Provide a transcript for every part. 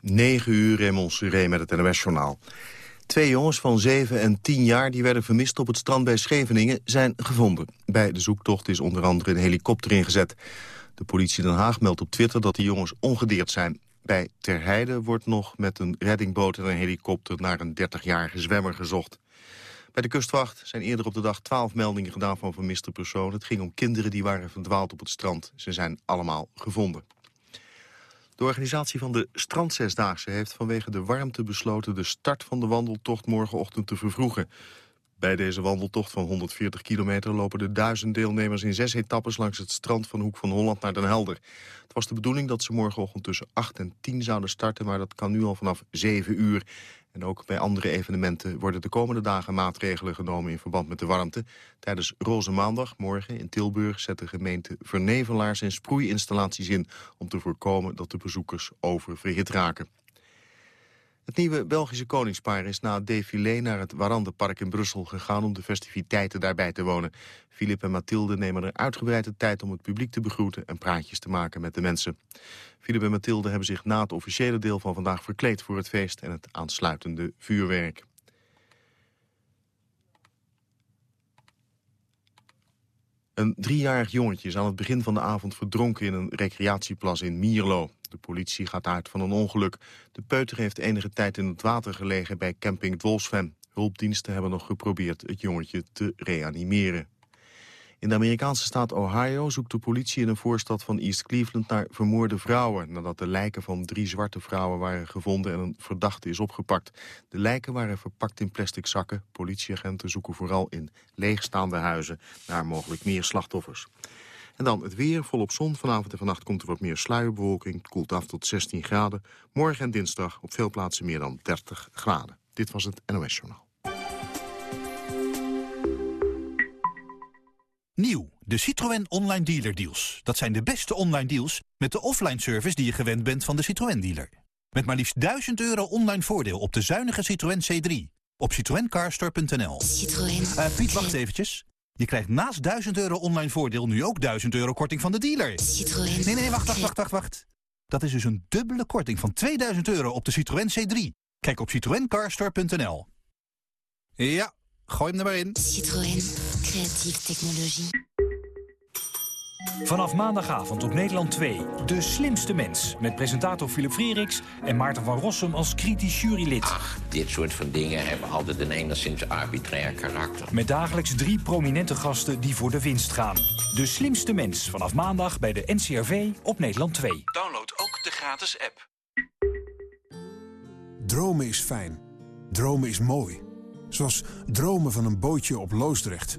9 uur, Raymond Suré met het NOS-journaal. Twee jongens van 7 en 10 jaar die werden vermist op het strand bij Scheveningen zijn gevonden. Bij de zoektocht is onder andere een helikopter ingezet. De politie Den Haag meldt op Twitter dat de jongens ongedeerd zijn. Bij Terheide wordt nog met een reddingboot en een helikopter naar een 30-jarige zwemmer gezocht. Bij de kustwacht zijn eerder op de dag 12 meldingen gedaan van vermiste personen. Het ging om kinderen die waren verdwaald op het strand. Ze zijn allemaal gevonden. De organisatie van de Strandzesdaagse heeft vanwege de warmte besloten... de start van de wandeltocht morgenochtend te vervroegen. Bij deze wandeltocht van 140 kilometer lopen de duizend deelnemers in zes etappes langs het strand van Hoek van Holland naar Den Helder. Het was de bedoeling dat ze morgenochtend tussen 8 en 10 zouden starten, maar dat kan nu al vanaf 7 uur. En ook bij andere evenementen worden de komende dagen maatregelen genomen in verband met de warmte. Tijdens Roze Maandag, morgen in Tilburg, zet de gemeente vernevelaars en sproeiinstallaties in om te voorkomen dat de bezoekers oververhit raken. Het nieuwe Belgische koningspaar is na het défilé naar het Warandenpark in Brussel gegaan om de festiviteiten daarbij te wonen. Filip en Mathilde nemen er uitgebreid de tijd om het publiek te begroeten en praatjes te maken met de mensen. Filip en Mathilde hebben zich na het officiële deel van vandaag verkleed voor het feest en het aansluitende vuurwerk. Een driejarig jongetje is aan het begin van de avond verdronken in een recreatieplas in Mierlo. De politie gaat uit van een ongeluk. De peuter heeft enige tijd in het water gelegen bij camping Dwolsven. Hulpdiensten hebben nog geprobeerd het jongetje te reanimeren. In de Amerikaanse staat Ohio zoekt de politie in een voorstad van East Cleveland naar vermoorde vrouwen, nadat de lijken van drie zwarte vrouwen waren gevonden en een verdachte is opgepakt. De lijken waren verpakt in plastic zakken. Politieagenten zoeken vooral in leegstaande huizen naar mogelijk meer slachtoffers. En dan het weer, volop zon. Vanavond en vannacht komt er wat meer sluierbewolking. Het koelt af tot 16 graden. Morgen en dinsdag op veel plaatsen meer dan 30 graden. Dit was het NOS Journaal. Nieuw, de Citroën Online Dealer Deals. Dat zijn de beste online deals met de offline service die je gewend bent van de Citroën dealer. Met maar liefst 1000 euro online voordeel op de zuinige Citroën C3. Op citroencarstore.nl. Citroën. Uh, Piet, wacht eventjes. Je krijgt naast 1000 euro online voordeel nu ook 1000 euro korting van de dealer. Citroën. Nee, nee, wacht, wacht, wacht, wacht, wacht. Dat is dus een dubbele korting van 2000 euro op de Citroën C3. Kijk op citroencarstore.nl. Ja, gooi hem er maar in. Citroën. Creatieve technologie. Vanaf maandagavond op Nederland 2. De slimste mens. Met presentator Philip Freeriks en Maarten van Rossum als kritisch jurylid. Ach, dit soort van dingen hebben altijd een enigszins arbitrair karakter. Met dagelijks drie prominente gasten die voor de winst gaan. De slimste mens. Vanaf maandag bij de NCRV op Nederland 2. Download ook de gratis app. Dromen is fijn. Dromen is mooi. Zoals dromen van een bootje op Loosdrecht.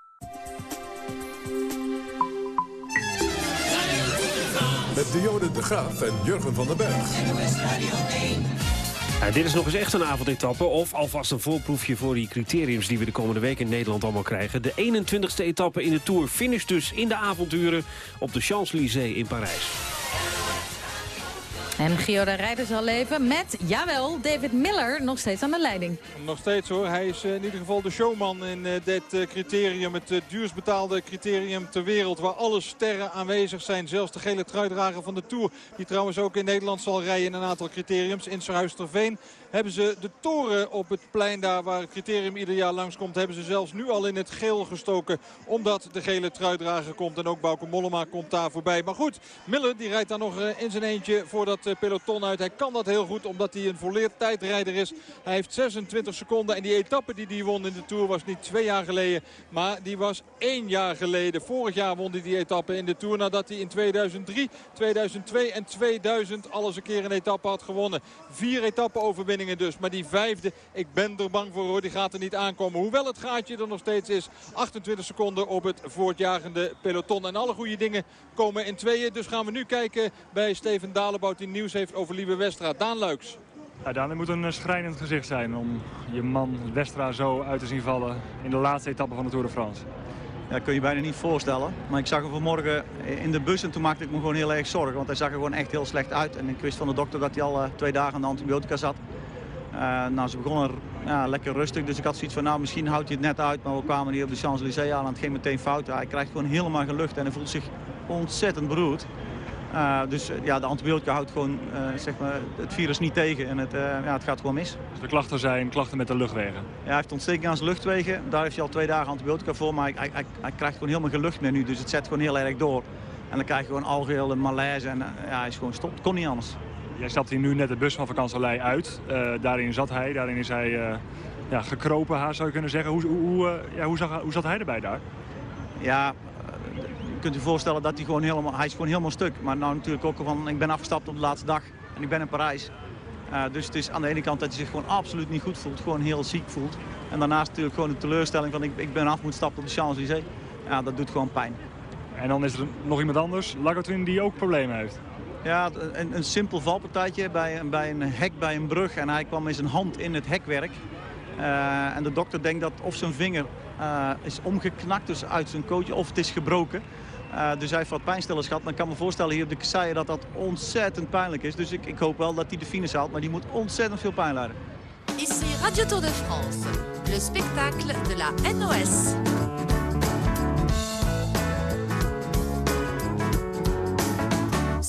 Met Dionne de Graaf en Jurgen van den Berg. Dit is nog eens echt een avondetappe. Of alvast een voorproefje voor die criteriums die we de komende week in Nederland allemaal krijgen. De 21ste etappe in de Tour finish dus in de avonturen op de Champs-Élysées in Parijs. En Gio de Rijder zal leven met, jawel, David Miller nog steeds aan de leiding. Nog steeds hoor. Hij is eh, in ieder geval de showman in eh, dit eh, criterium. Het duurst betaalde criterium ter wereld. Waar alle sterren aanwezig zijn. Zelfs de gele truidrager van de Tour. Die trouwens ook in Nederland zal rijden in een aantal criteriums. In Serhuisterveen hebben ze de toren op het plein daar waar het criterium ieder jaar langskomt. Hebben ze zelfs nu al in het geel gestoken. Omdat de gele truidrager komt. En ook Bauke Mollema komt daar voorbij. Maar goed, Miller die rijdt daar nog in zijn eentje voor dat peloton uit. Hij kan dat heel goed omdat hij een volleerd tijdrijder is. Hij heeft 26 seconden. En die etappe die hij won in de Tour was niet twee jaar geleden. Maar die was één jaar geleden. Vorig jaar won hij die etappe in de Tour. Nadat hij in 2003, 2002 en 2000 alles een keer een etappe had gewonnen. Vier dus. Maar die vijfde, ik ben er bang voor hoor. Die gaat er niet aankomen. Hoewel het gaatje er nog steeds is. 28 seconden op het voortjagende peloton. En alle goede dingen komen in tweeën. Dus gaan we nu kijken bij Steven Dalebout die nieuws heeft over Lieve Westra. Daan Luiks. Ja, Daan, het moet een schrijnend gezicht zijn om je man Westra zo uit te zien vallen in de laatste etappe van de Tour de France. Ja, kun je bijna niet voorstellen. Maar ik zag hem vanmorgen in de bus en toen maakte ik me gewoon heel erg zorgen. Want hij zag er gewoon echt heel slecht uit. En ik wist van de dokter dat hij al twee dagen aan de antibiotica zat. Nou, ze begonnen ja, lekker rustig. Dus ik had zoiets van, nou, misschien houdt hij het net uit. Maar we kwamen hier op de Champs-Élysées aan en het ging meteen fout. Hij krijgt gewoon helemaal geen lucht en hij voelt zich ontzettend beroerd. Uh, dus ja, de antibiotica houdt gewoon uh, zeg maar, het virus niet tegen en het, uh, ja, het gaat gewoon mis. Dus de klachten zijn klachten met de luchtwegen? Ja, hij heeft ontsteking aan zijn luchtwegen. Daar heeft hij al twee dagen antibiotica voor. Maar hij, hij, hij, krijgt gewoon helemaal geen lucht meer nu. Dus het zet gewoon heel erg door. En dan krijg je gewoon algehele malaise en ja, hij is gewoon stopt. Kon niet anders. Jij stapt hier nu net de bus van vakantielei uit. daarin zat hij, daarin is hij ja, gekropen, haar, zou je kunnen zeggen. Hoe, hoe, ja, hoe, zag, hoe zat hij erbij daar? Ja, kunt u voorstellen dat hij gewoon helemaal, hij is gewoon helemaal stuk. Maar nou natuurlijk ook van, ik ben afgestapt op de laatste dag en ik ben in Parijs. Uh, dus het is aan de ene kant dat hij zich gewoon absoluut niet goed voelt, gewoon heel ziek voelt. En daarnaast natuurlijk gewoon de teleurstelling van ik, ik ben af moet stappen op de Champs-Élysées. Ja, dat doet gewoon pijn. En dan is er nog iemand anders, Lagartine, die ook problemen heeft. Ja, een, een simpel valpartijtje bij, bij een hek bij een brug. En hij kwam met zijn hand in het hekwerk. Uh, en de dokter denkt dat of zijn vinger uh, is omgeknakt, dus uit zijn kootje, of het is gebroken. Uh, dus hij heeft wat pijnstillers gehad. Maar ik kan me voorstellen hier op de kasseien dat dat ontzettend pijnlijk is. Dus ik, ik hoop wel dat hij de finish haalt. Maar die moet ontzettend veel pijn lijden. Ici Radio Tour de France, le spectacle de la NOS.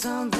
Just a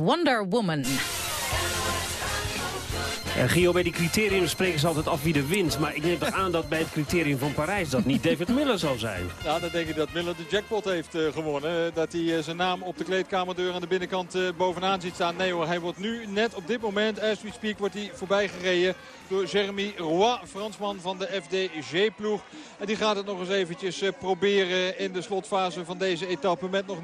Wonder Woman. Uh, Gio, bij die criterium spreken ze altijd af wie er wint. Maar ik neem toch aan dat bij het criterium van Parijs dat niet David Miller zal zijn. Ja, dan denk ik dat Miller de jackpot heeft uh, gewonnen. Dat hij zijn naam op de kleedkamerdeur aan de binnenkant bovenaan ziet staan. Nee hoor, hij wordt nu net op dit moment, as we speak, wordt hij voorbij gereden door Jeremy Roy, Fransman van de FDG-ploeg. En die gaat het nog eens eventjes proberen in de slotfase van deze etappe met nog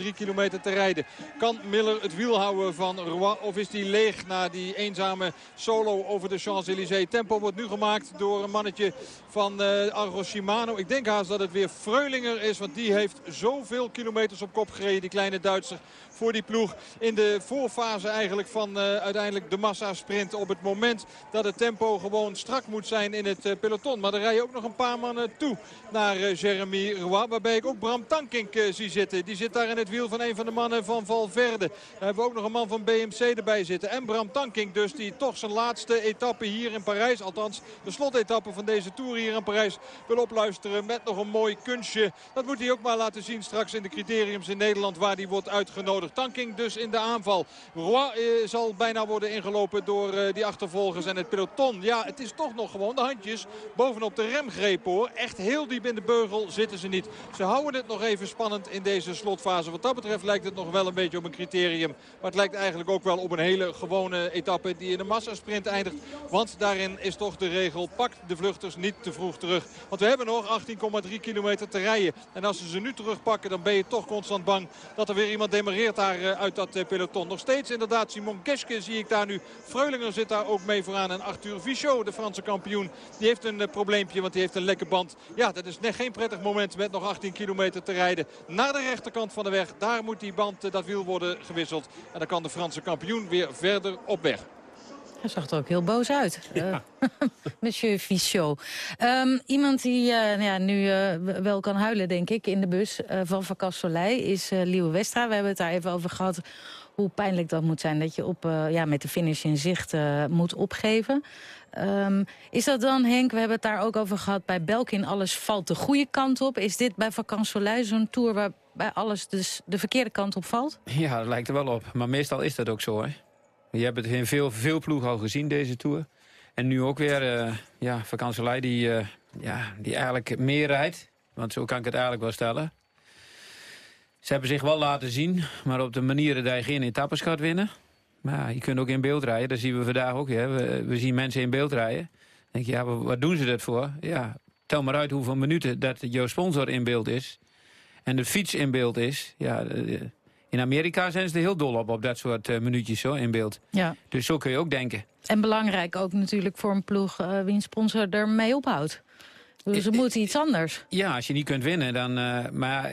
19,3 kilometer te rijden. Kan Miller het wiel houden van Roy of is hij leeg na die eenzame solo over de Champs-Élysées. Tempo wordt nu gemaakt door een mannetje van uh, Argo Shimano. Ik denk haast dat het weer Freulinger is, want die heeft zoveel kilometers op kop gereden, die kleine Duitser voor die ploeg. In de voorfase eigenlijk van uh, uiteindelijk de massasprint. Op het moment dat het tempo gewoon strak moet zijn in het uh, peloton. Maar er rijden ook nog een paar mannen toe naar uh, Jeremy Roy. Waarbij ik ook Bram Tankink zie zitten. Die zit daar in het wiel van een van de mannen van Valverde. Daar hebben we ook nog een man van BMC erbij zitten. En Bram Tankink dus die toch zijn laatste etappe hier in Parijs. Althans de slotetappe van deze Tour hier in Parijs wil opluisteren met nog een mooi kunstje. Dat moet hij ook maar laten zien straks in de criteriums in Nederland waar hij wordt uitgenodigd. Tanking dus in de aanval. Roy eh, zal bijna worden ingelopen door eh, die achtervolgers en het peloton. Ja, het is toch nog gewoon de handjes bovenop de remgreep hoor. Echt heel diep in de beugel zitten ze niet. Ze houden het nog even spannend in deze slotfase. Wat dat betreft lijkt het nog wel een beetje op een criterium. Maar het lijkt eigenlijk ook wel op een hele gewone etappe die in de massasprint eindigt. Want daarin is toch de regel, pakt de vluchters niet te vroeg terug. Want we hebben nog 18,3 kilometer te rijden. En als ze ze nu terugpakken, dan ben je toch constant bang dat er weer iemand demareert daar eh, uit dat eh, peloton. Nog steeds inderdaad Simon Geske zie ik daar nu. Freulinger zit daar ook mee vooraan. En Arthur Vichot, de Franse kampioen, die heeft een eh, probleempje. Want die heeft een lekke band. Ja, dat is net geen prettig moment met nog 18 kilometer te rijden. Naar de rechterkant van de weg. Daar moet die band, dat wiel worden gewisseld. En dan kan de Franse kampioen weer verder op weg. Hij zag er ook heel boos uit, ja. monsieur Fichot. Um, iemand die uh, nou ja, nu uh, wel kan huilen, denk ik, in de bus van Vakas Soleil... is Liewe Westra. We hebben het daar even over gehad hoe pijnlijk dat moet zijn... dat je op, ja, met de finish in zicht moet opgeven. Um, is dat dan, Henk, we hebben het daar ook over gehad... bij Belkin alles valt de goede kant op. Is dit bij Vakas Soleil zo'n tour waarbij alles dus de verkeerde kant op valt? Ja, dat lijkt er wel op. Maar meestal is dat ook zo, hè? Je hebt het in veel, veel ploegen al gezien, deze Tour. En nu ook weer, uh, ja, Vakanselij die, uh, ja, die eigenlijk meer rijdt. Want zo kan ik het eigenlijk wel stellen. Ze hebben zich wel laten zien, maar op de manieren dat je geen etappes gaat winnen. Maar je kunt ook in beeld rijden, dat zien we vandaag ook. We, zien mensen in beeld rijden. Dan denk je, ja, wat doen ze dat voor? Ja, tel maar uit hoeveel minuten dat jouw sponsor in beeld is. En de fiets in beeld is. Ja, in Amerika zijn ze er heel dol op, op dat soort uh, minuutjes zo, in beeld. Ja. Dus zo kun je ook denken. En belangrijk ook natuurlijk voor een ploeg uh, wiens sponsor ermee ophoudt. Dus ze moeten iets anders. Ja, als je niet kunt winnen, dan... Uh, maar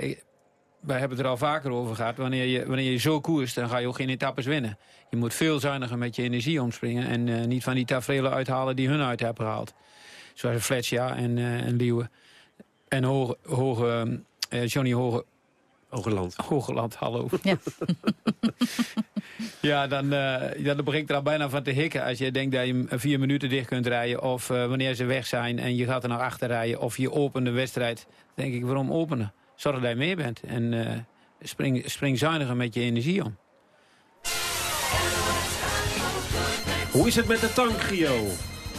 wij hebben het er al vaker over gehad. Wanneer je, wanneer je zo koerst, dan ga je ook geen etappes winnen. Je moet veel zuiniger met je energie omspringen... en niet van die tafereelen uithalen die hun uit hebben gehaald. Zoals Fletcher en, en Liewe. En Hoge, hoge, Johnny Hoge Hogeland. Hogeland, hallo. Ja, ja dan, uh, dan begin ik er al bijna van te hikken. Als je denkt dat je vier minuten dicht kunt rijden... of uh, wanneer ze weg zijn en je gaat er naar achter rijden... of je opent de wedstrijd, denk ik, waarom openen? Zorg dat je meer bent en uh, spring, spring zuiniger met je energie om. Hoe is het met de tank, Gio?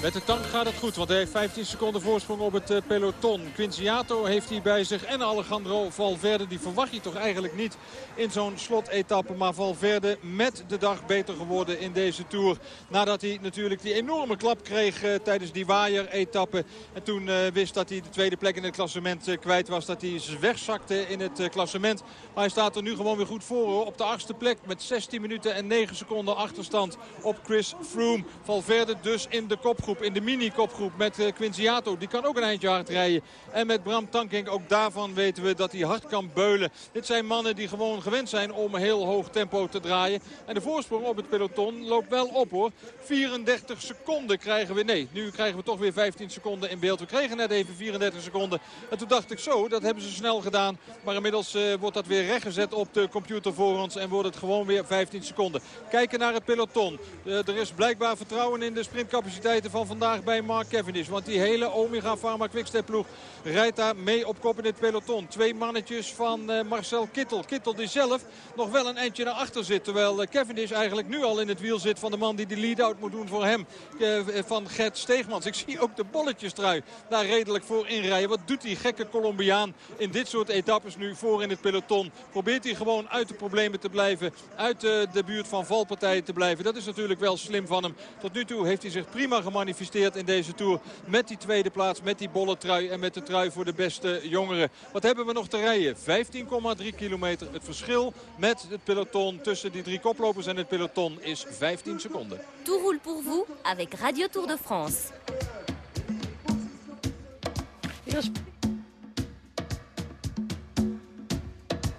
Met de tank gaat het goed, want hij heeft 15 seconden voorsprong op het peloton. Quinziato heeft hij bij zich en Alejandro Valverde. Die verwacht je toch eigenlijk niet in zo'n slotetappe. Maar Valverde met de dag beter geworden in deze Tour. Nadat hij natuurlijk die enorme klap kreeg uh, tijdens die waaier-etappe. En toen uh, wist dat hij de tweede plek in het klassement kwijt was. Dat hij wegzakte in het klassement. Maar hij staat er nu gewoon weer goed voor. Op de achtste plek met 16 minuten en 9 seconden achterstand op Chris Froome. Valverde dus in de kopgroep in de mini-kopgroep met uh, Quinziato. Die kan ook een eindje hard rijden. En met Bram Tankink, ook daarvan weten we dat hij hard kan beulen. Dit zijn mannen die gewoon gewend zijn om heel hoog tempo te draaien. En de voorsprong op het peloton loopt wel op hoor. 34 seconden krijgen we. Nee, nu krijgen we toch weer 15 seconden in beeld. We kregen net even 34 seconden. En toen dacht ik zo, dat hebben ze snel gedaan. Maar inmiddels uh, wordt dat weer rechtgezet op de computer voor ons. En wordt het gewoon weer 15 seconden. Kijken naar het peloton. Uh, er is blijkbaar vertrouwen in de sprintcapaciteiten van van vandaag bij Mark Cavendish. Want die hele Omega Pharma Quickstep ploeg rijdt daar mee op kop in het peloton. Twee mannetjes van uh, Marcel Kittel. Kittel die zelf nog wel een eindje naar achter zit. Terwijl uh, Cavendish eigenlijk nu al in het wiel zit van de man die de lead-out moet doen voor hem. Uh, van Gert Steegmans. Ik zie ook de bolletjestrui daar redelijk voor inrijden. Wat doet die gekke Colombiaan in dit soort etappes nu voor in het peloton? Probeert hij gewoon uit de problemen te blijven. Uit de, buurt van valpartijen te blijven. Dat is natuurlijk wel slim van hem. Tot nu toe heeft hij zich prima gemanifesteerd in deze Tour. Met die tweede plaats, met die bolle trui en met de trui voor de beste jongeren. Wat hebben we nog te rijden? 15,3 kilometer. Het verschil met het peloton tussen die drie koplopers en het peloton is 15 seconden. Tout roule pour vous avec Radio Tour de France.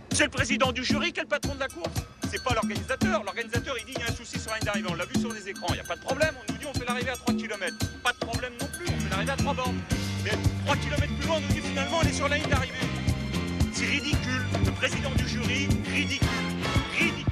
C'est le président du jury qui est le patron de la course. C'est pas l'organisateur. L'organisateur, il dit il y a un souci sur la ligne d'arrivée. On l'a vu sur les écrans. Il n'y a pas de problème. On nous dit on fait l'arrivée à 3 km. Pas de problème non plus. On fait l'arrivée à 3 bornes. Mais 3 km plus loin, on nous dit finalement on est sur la ligne d'arrivée. C'est ridicule. Le président du jury, ridicule. Ridicule.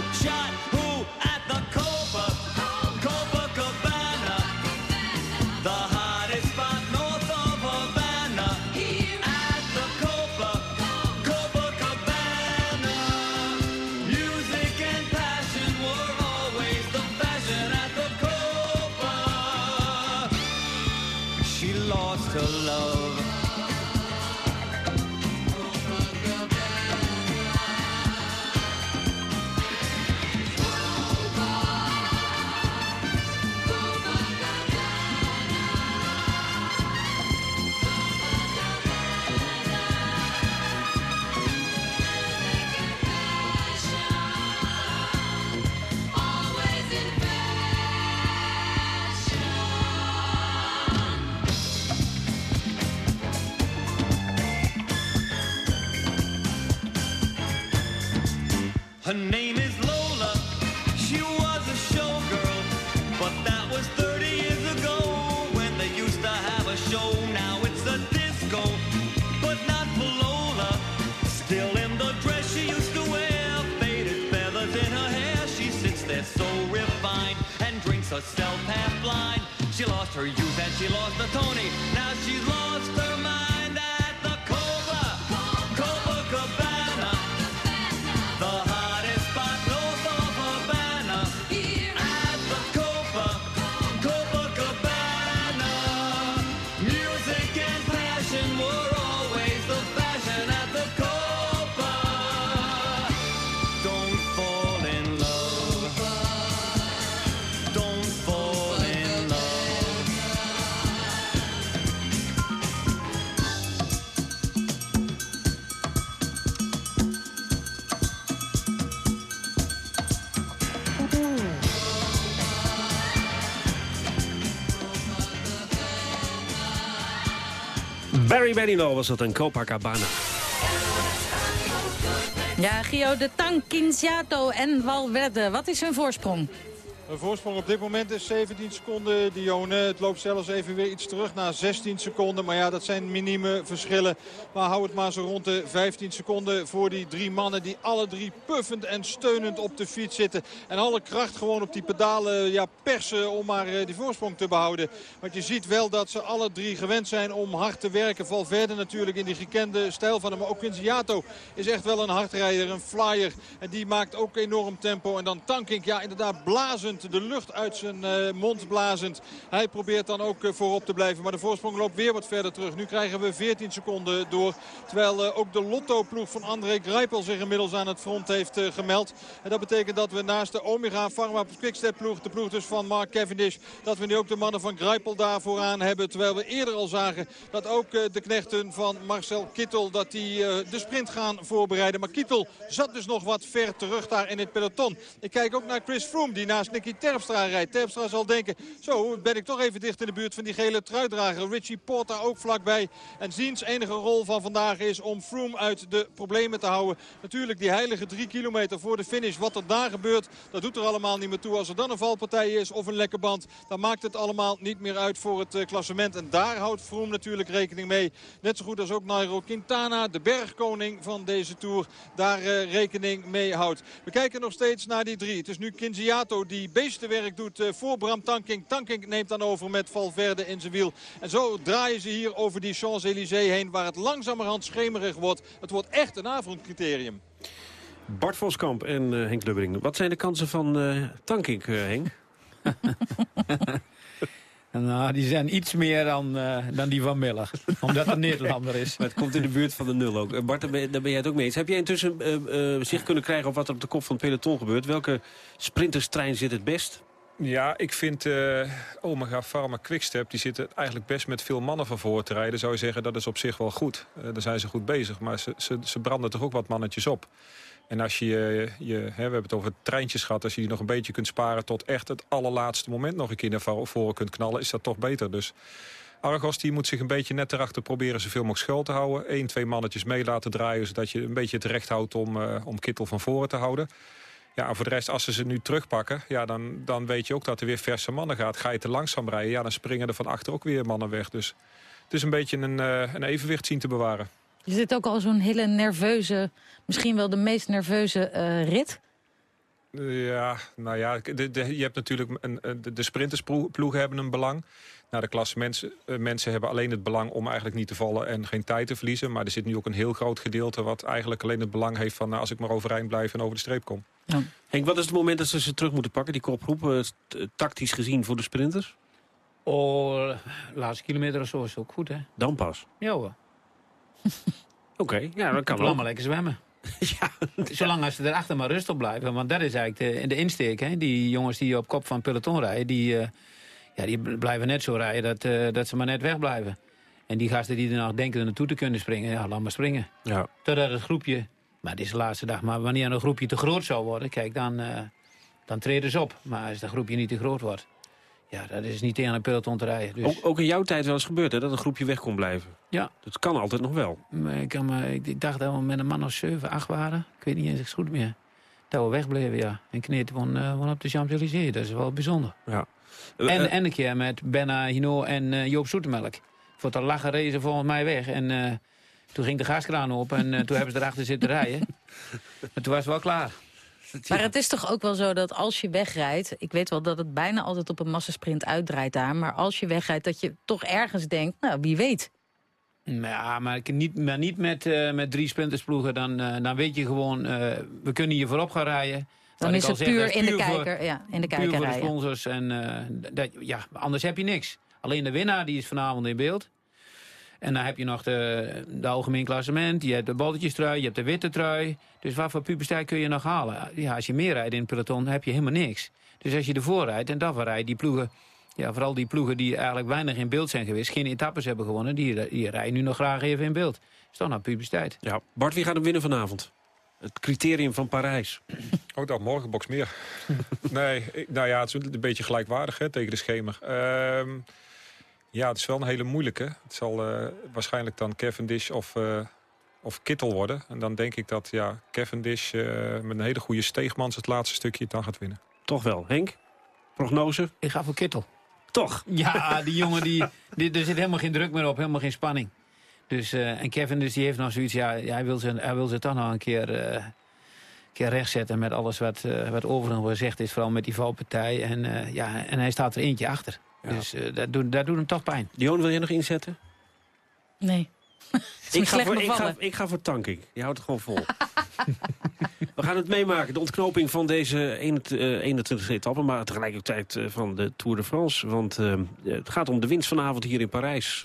Barry Manilow was dat een Copacabana. Ja, Gio, de Tankinciato en Valverde. Wat is hun voorsprong? Een voorsprong op dit moment is 17 seconden. Dione, het loopt zelfs even weer iets terug naar 16 seconden. Maar ja, dat zijn minieme verschillen. Maar hou het maar zo rond de 15 seconden voor die drie mannen... die alle drie puffend en steunend op de fiets zitten. En alle kracht gewoon op die pedalen ja, persen om maar eh, die voorsprong te behouden. Want je ziet wel dat ze alle drie gewend zijn om hard te werken. Valverde natuurlijk in die gekende stijl van hem. Maar ook Quinziato is echt wel een hardrijder, een flyer. En die maakt ook enorm tempo. En dan Tankink, ja inderdaad blazend de lucht uit zijn uh, mond blazend. Hij probeert dan ook uh, voorop te blijven. Maar de voorsprong loopt weer wat verder terug. Nu krijgen we 14 seconden door. Terwijl uh, ook de Lotto-ploeg van André Grijpel zich inmiddels aan het front heeft gemeld. En dat betekent dat we naast de Omega Pharma Quickstep ploeg, de ploeg dus van Mark Cavendish, dat we nu ook de mannen van Grijpel daar vooraan hebben. Terwijl we eerder al zagen dat ook de knechten van Marcel Kittel, dat die de sprint gaan voorbereiden. Maar Kittel zat dus nog wat ver terug daar in het peloton. Ik kijk ook naar Chris Froome die naast Nicky Terpstra rijdt. Terpstra zal denken, zo ben ik toch even dicht in de buurt van die gele truidrager. Richie Porter ook vlakbij. En ziens enige rol van vandaag is om Froome uit de problemen te houden. Natuurlijk die heilige drie kilometer voor de finish. Wat er daar gebeurt, dat doet er allemaal niet meer toe. Als er dan een valpartij is of een lekke band, dan maakt het allemaal niet meer uit voor het uh, klassement. En daar houdt Froome natuurlijk rekening mee. Net zo goed als ook Nairo Quintana, de bergkoning van deze Tour, daar uh, rekening mee houdt. We kijken nog steeds naar die drie. Het is nu Kinziato die beestenwerk doet uh, voor Bram Tankink. Tankink neemt dan over met Valverde in zijn wiel. En zo draaien ze hier over die Champs-Élysées heen waar het langzamerhand schemerig wordt. Het wordt echt een avondcriterium. Bart Voskamp en uh, Henk Lubbering. Wat zijn de kansen van uh, Tankink, Henk? Nou, die zijn iets meer dan, uh, dan die van Miller. Omdat het Nederlander is. Maar het komt in de buurt van de nul ook. Uh, Bart, daar ben, daar ben jij het ook mee eens. Heb jij intussen uh, zicht kunnen krijgen op wat er op de kop van het peloton gebeurt? Welke sprinterstrein zit het best? Ja, ik vind Omega Pharma Quickstep... die zitten eigenlijk best met veel mannen van voor te rijden. Zou je zeggen, dat is op zich wel goed. daar zijn ze goed bezig. Maar ze, ze, ze branden toch ook wat mannetjes op. En als je, je hè, we hebben het over treintjes gehad... als je die nog een beetje kunt sparen tot echt het allerlaatste moment... nog een keer naar voren kunt knallen, is dat toch beter. Dus Argos die moet zich een beetje net erachter proberen... zoveel mogelijk schuil te houden. Eén, twee mannetjes mee laten draaien... zodat je een beetje het recht houdt om, uh, om Kittel van voren te houden. Ja, en voor de rest, als ze ze nu terugpakken... Ja, dan, dan weet je ook dat er weer verse mannen gaat. Ga je te langzaam rijden, ja, dan springen er van achter ook weer mannen weg. Dus het is een beetje een, uh, een evenwicht zien te bewaren. Je zit ook al zo'n hele nerveuze, misschien wel de meest nerveuze uh, rit. Ja, nou ja, de, de, je hebt natuurlijk een, de, de sprintersploegen hebben een belang. Nou, de klasse mensen, uh, mensen hebben alleen het belang om eigenlijk niet te vallen en geen tijd te verliezen. Maar er zit nu ook een heel groot gedeelte wat eigenlijk alleen het belang heeft van nou, als ik maar overeind blijf en over de streep kom. Ja. Henk, wat is het moment dat ze ze terug moeten pakken, die kopgroep, tactisch gezien voor de sprinters? Oh, laatste kilometer of zo is ook goed, hè? Dan pas? Ja hoor. Oké, okay, ja, dat kan wel. maar lekker zwemmen. ja, Zolang als ze erachter maar rustig blijven. Want dat is eigenlijk de, de insteek. Hè? Die jongens die op kop van peloton rijden... die, uh, ja, die blijven net zo rijden dat, uh, dat ze maar net wegblijven. En die gasten die er nog denken er naartoe te kunnen springen... ja, laat maar springen. Ja. Totdat het groepje... Maar dit is de laatste dag. Maar wanneer een groepje te groot zou worden... kijk, dan, uh, dan treden ze op. Maar als dat groepje niet te groot wordt... Ja, dat is niet tegen een peloton te rijden. Dus... Ook, ook, in jouw tijd wel eens gebeurd, hè? Dat een groepje weg kon blijven. Ja. Dat kan altijd nog wel. Maar ik, kan maar, ik dacht dat we met een man of 7, 8 waren. Ik weet niet eens goed meer. Dat we wegbleven, ja. En Kneet won, uh, won op de Champs-Élysées. Dat is wel bijzonder. Ja. En, uh, en een keer met Benna Hino en uh, Joop Soetemelk. Voor te lachen rezen volgens mij weg. En toen ging de gaskraan op en toen hebben ze erachter zitten rijden. en toen was het wel klaar. Maar het is toch ook wel zo dat als je wegrijdt... ik weet wel dat het bijna altijd op een massasprint uitdraait daar... maar als je wegrijdt dat je toch ergens denkt, nou, wie weet. Ja, maar niet, maar niet met, uh, met drie sprintersploegen. Dan, uh, dan weet je gewoon, uh, we kunnen hier voorop gaan rijden. Dan is het zeg, puur, in, de kijker, voor, ja, in de kijker puur voor de sponsors. En, dat, ja, anders heb je niks. Alleen de winnaar die is vanavond in beeld. En dan heb je nog de, de algemeen klassement. Je hebt de bolletjestrui, je hebt de witte trui. Dus wat voor puberteit kun je nog halen? Ja, als je meer rijdt in het peloton, heb je helemaal niks. Dus als je ervoor rijdt en daarvoor rijdt, die ploegen... Ja, vooral die ploegen die eigenlijk weinig in beeld zijn geweest... geen etappes hebben gewonnen, die, die rijden nu nog graag even in beeld. is toch nou puberteit. Ja, Bart, wie gaat hem winnen vanavond? Het criterium van Parijs. Oh, dan morgen box meer. nee, nou ja, het is een beetje gelijkwaardig hè, tegen de schemer. Uh, ja, het is wel een hele moeilijke. Het zal uh, waarschijnlijk dan Cavendish of, uh, of Kittel worden. En dan denk ik dat ja, Cavendish uh, met een hele goede steegmans het laatste stukje dan gaat winnen. Toch wel. Henk? Prognose? Ik ga voor Kittel. Toch? Ja, die jongen, die, die, er zit helemaal geen druk meer op, helemaal geen spanning. Dus, eh, en Kevin dus, die heeft nog zoiets, ja, hij, wil ze, hij wil ze toch nog een keer, eh, keer rechtzetten met alles wat, eh wat overigens gezegd is. Vooral met die valpartij. En, eh, ja, en hij staat er eentje achter. Dus eh, dat, doet, dat doet hem toch pijn. Dion, wil je nog inzetten? Nee. Ik ga, voor, ik, ga, bevallen. ik ga voor tanking. Je houdt het gewoon vol. We gaan het meemaken, de ontknoping van deze 21e etappe... maar tegelijkertijd eh, van de Tour de France. Want eh, het gaat om de winst vanavond hier in Parijs.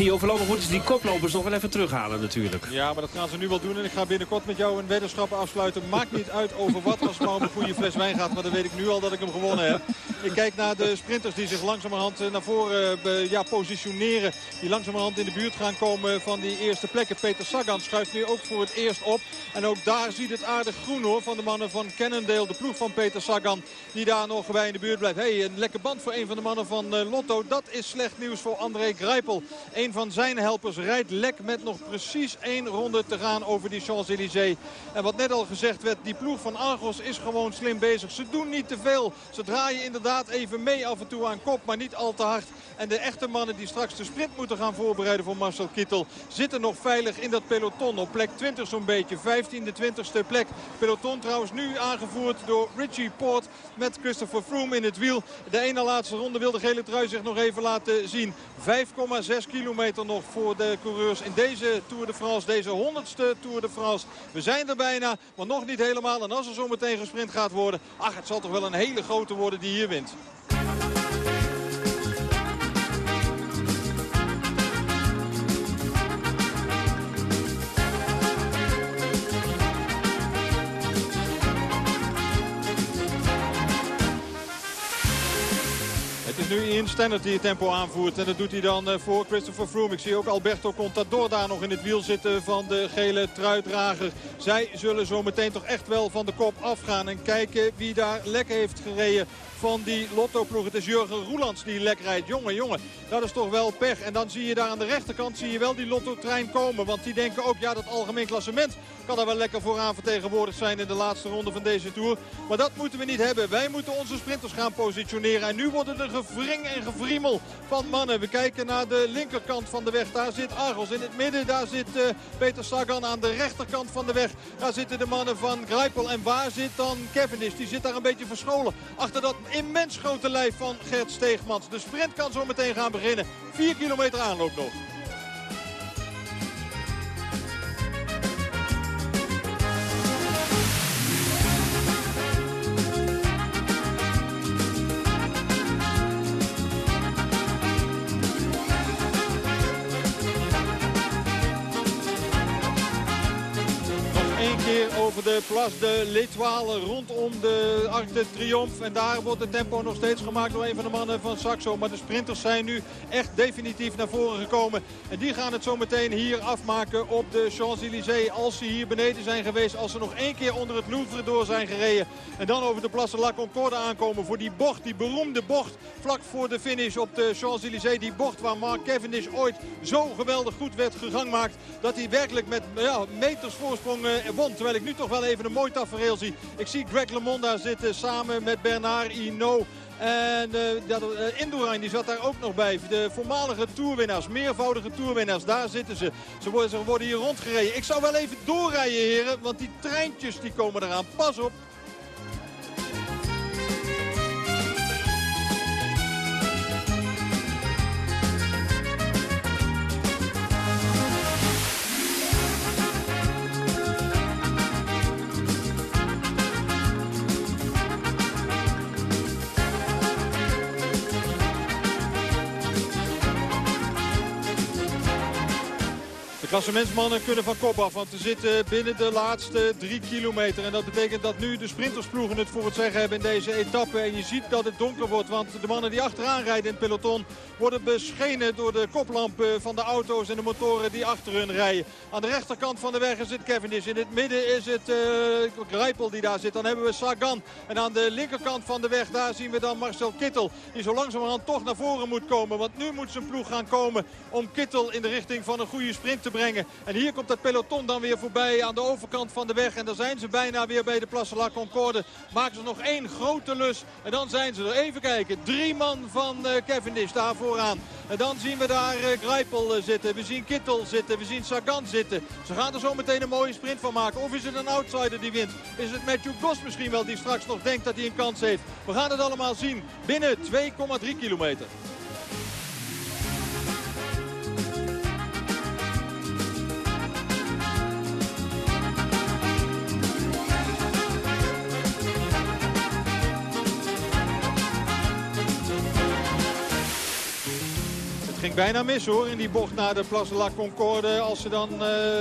Gio, voorlopig moeten ze die koplopers nog wel even terughalen natuurlijk. Ja, maar dat gaan ze nu wel doen. En ik ga binnenkort met jou een weddenschap afsluiten. Maakt niet uit over wat als het om een goede fles wijn gaat. Maar dan weet ik nu al dat ik hem gewonnen heb. Ik kijk naar de sprinters die zich langzamerhand eh, naar voren eh, ja, positioneren. Die langzamerhand in de buurt gaan komen van die eerste plekken. Peter Sagan schuift nu ook voor het eerst op. En ook daar ziet het aardig groen hoor van de mannen van Cannondale. De ploeg van Peter Sagan die daar nog bij in de buurt blijft. Hey, een lekker band voor een van de mannen van eh, Lotto. Dat is slecht nieuws voor André Grijpel. Van zijn helpers rijdt lek met nog precies één ronde te gaan over die Champs-Élysées. En wat net al gezegd werd, die ploeg van Argos is gewoon slim bezig. Ze doen niet te veel. Ze draaien inderdaad even mee af en toe aan kop, maar niet al te hard. En de echte mannen die straks de sprint moeten gaan voorbereiden voor Marcel Kittel... zitten nog veilig in dat peloton op plek 20 zo'n beetje. 15e, 20ste plek. Peloton trouwens nu aangevoerd door Richie Poort met Christopher Froome in het wiel. De ene laatste ronde wil de gele trui zich nog even laten zien. 5,6 kilometer nog voor de coureurs in deze Tour de France. Deze 100ste Tour de France. We zijn er bijna, maar nog niet helemaal. En als er zo meteen gesprint gaat worden... ach, het zal toch wel een hele grote worden die hier wint. Ian Stannard die het tempo aanvoert. En dat doet hij dan eh, voor Christopher Froome. Ik zie ook Alberto Contador daar nog in het wiel zitten van de gele truitdrager. Zij zullen zo meteen toch echt wel van de kop afgaan. En kijken wie daar lek heeft gereden van die Lotto-ploeg. Het is Jurgen Roelands die lek rijdt. Jongen, jongen, dat is toch wel pech. En dan zie je daar aan de rechterkant zie je wel die Lotto-trein komen. Want die denken ook, ja, dat algemeen klassement kan er wel lekker vooraan vertegenwoordigd zijn in de laatste ronde van deze Tour. Maar dat moeten we niet hebben. Wij moeten onze sprinters gaan positioneren. En nu wordt het een gevring en gevriemel van mannen. We kijken naar de linkerkant van de weg. Daar zit Argos. In het midden, daar zit eh, Peter Sagan. Aan de rechterkant van de weg, daar zitten de mannen van Grijpel. En waar zit dan Cavendish? Die zit daar een beetje verscholen. Achter dat immens grote lijf van Gert Steegmans. De sprint kan zo meteen gaan beginnen. 4 kilometer aanloop nog. Over de Place de l'Étoile rondom de Arc de Triomphe. En daar wordt het tempo nog steeds gemaakt door een van de mannen van Saxo. Maar de sprinters zijn nu echt definitief naar voren gekomen. En die gaan het zo meteen hier afmaken op de Champs-Élysées. Als ze hier beneden zijn geweest, als ze nog één keer onder het Louvre door zijn gereden. En dan over de Place de la Concorde aankomen voor die bocht, die beroemde bocht. Vlak voor de finish op de Champs-Élysées. Die bocht waar Mark Cavendish ooit zo geweldig goed werd gegangmaakt. Dat hij werkelijk met ja, meters voorsprong eh, won. Terwijl ik nu toch wel even een mooi tafereel zie. Ik zie Greg LeMond daar zitten samen met Bernard Hinault. En uh, Indurain die zat daar ook nog bij. De voormalige toerwinnaars, meervoudige toerwinnaars, daar zitten ze. Ze worden, ze worden hier rondgereden. Ik zou wel even doorrijden, heren, want die treintjes die komen eraan. Pas op. Klassementsmannen kunnen van kop af, want ze zitten binnen de laatste drie kilometer. En dat betekent dat nu de sprintersploegen het voor het zeggen hebben in deze etappe. En je ziet dat het donker wordt, want de mannen die achteraan rijden in het peloton... worden beschenen door de koplampen van de auto's en de motoren die achter hun rijden. Aan de rechterkant van de weg is het Cavendish. In het midden is het uh, Grijpel die daar zit. Dan hebben we Sagan. En aan de linkerkant van de weg, daar zien we dan Marcel Kittel. Die zo langzamerhand toch naar voren moet komen. Want nu moet zijn ploeg gaan komen om Kittel in de richting van een goede sprint te brengen En hier komt dat peloton dan weer voorbij aan de overkant van de weg. En dan zijn ze bijna weer bij de Place La Concorde. Maken ze nog één grote lus. En dan zijn ze er. Even kijken. Drie man van uh, Cavendish daar vooraan. En dan zien we daar uh, Greipel uh, zitten. We zien Kittel zitten. We zien Sagan zitten. Ze gaan er zo meteen een mooie sprint van maken. Of is het een outsider die wint? Is het Matthew Goss misschien wel die straks nog denkt dat hij een kans heeft? We gaan het allemaal zien binnen 2,3 kilometer. Bijna mis hoor in die bocht naar de Place La Concorde. Als ze dan uh,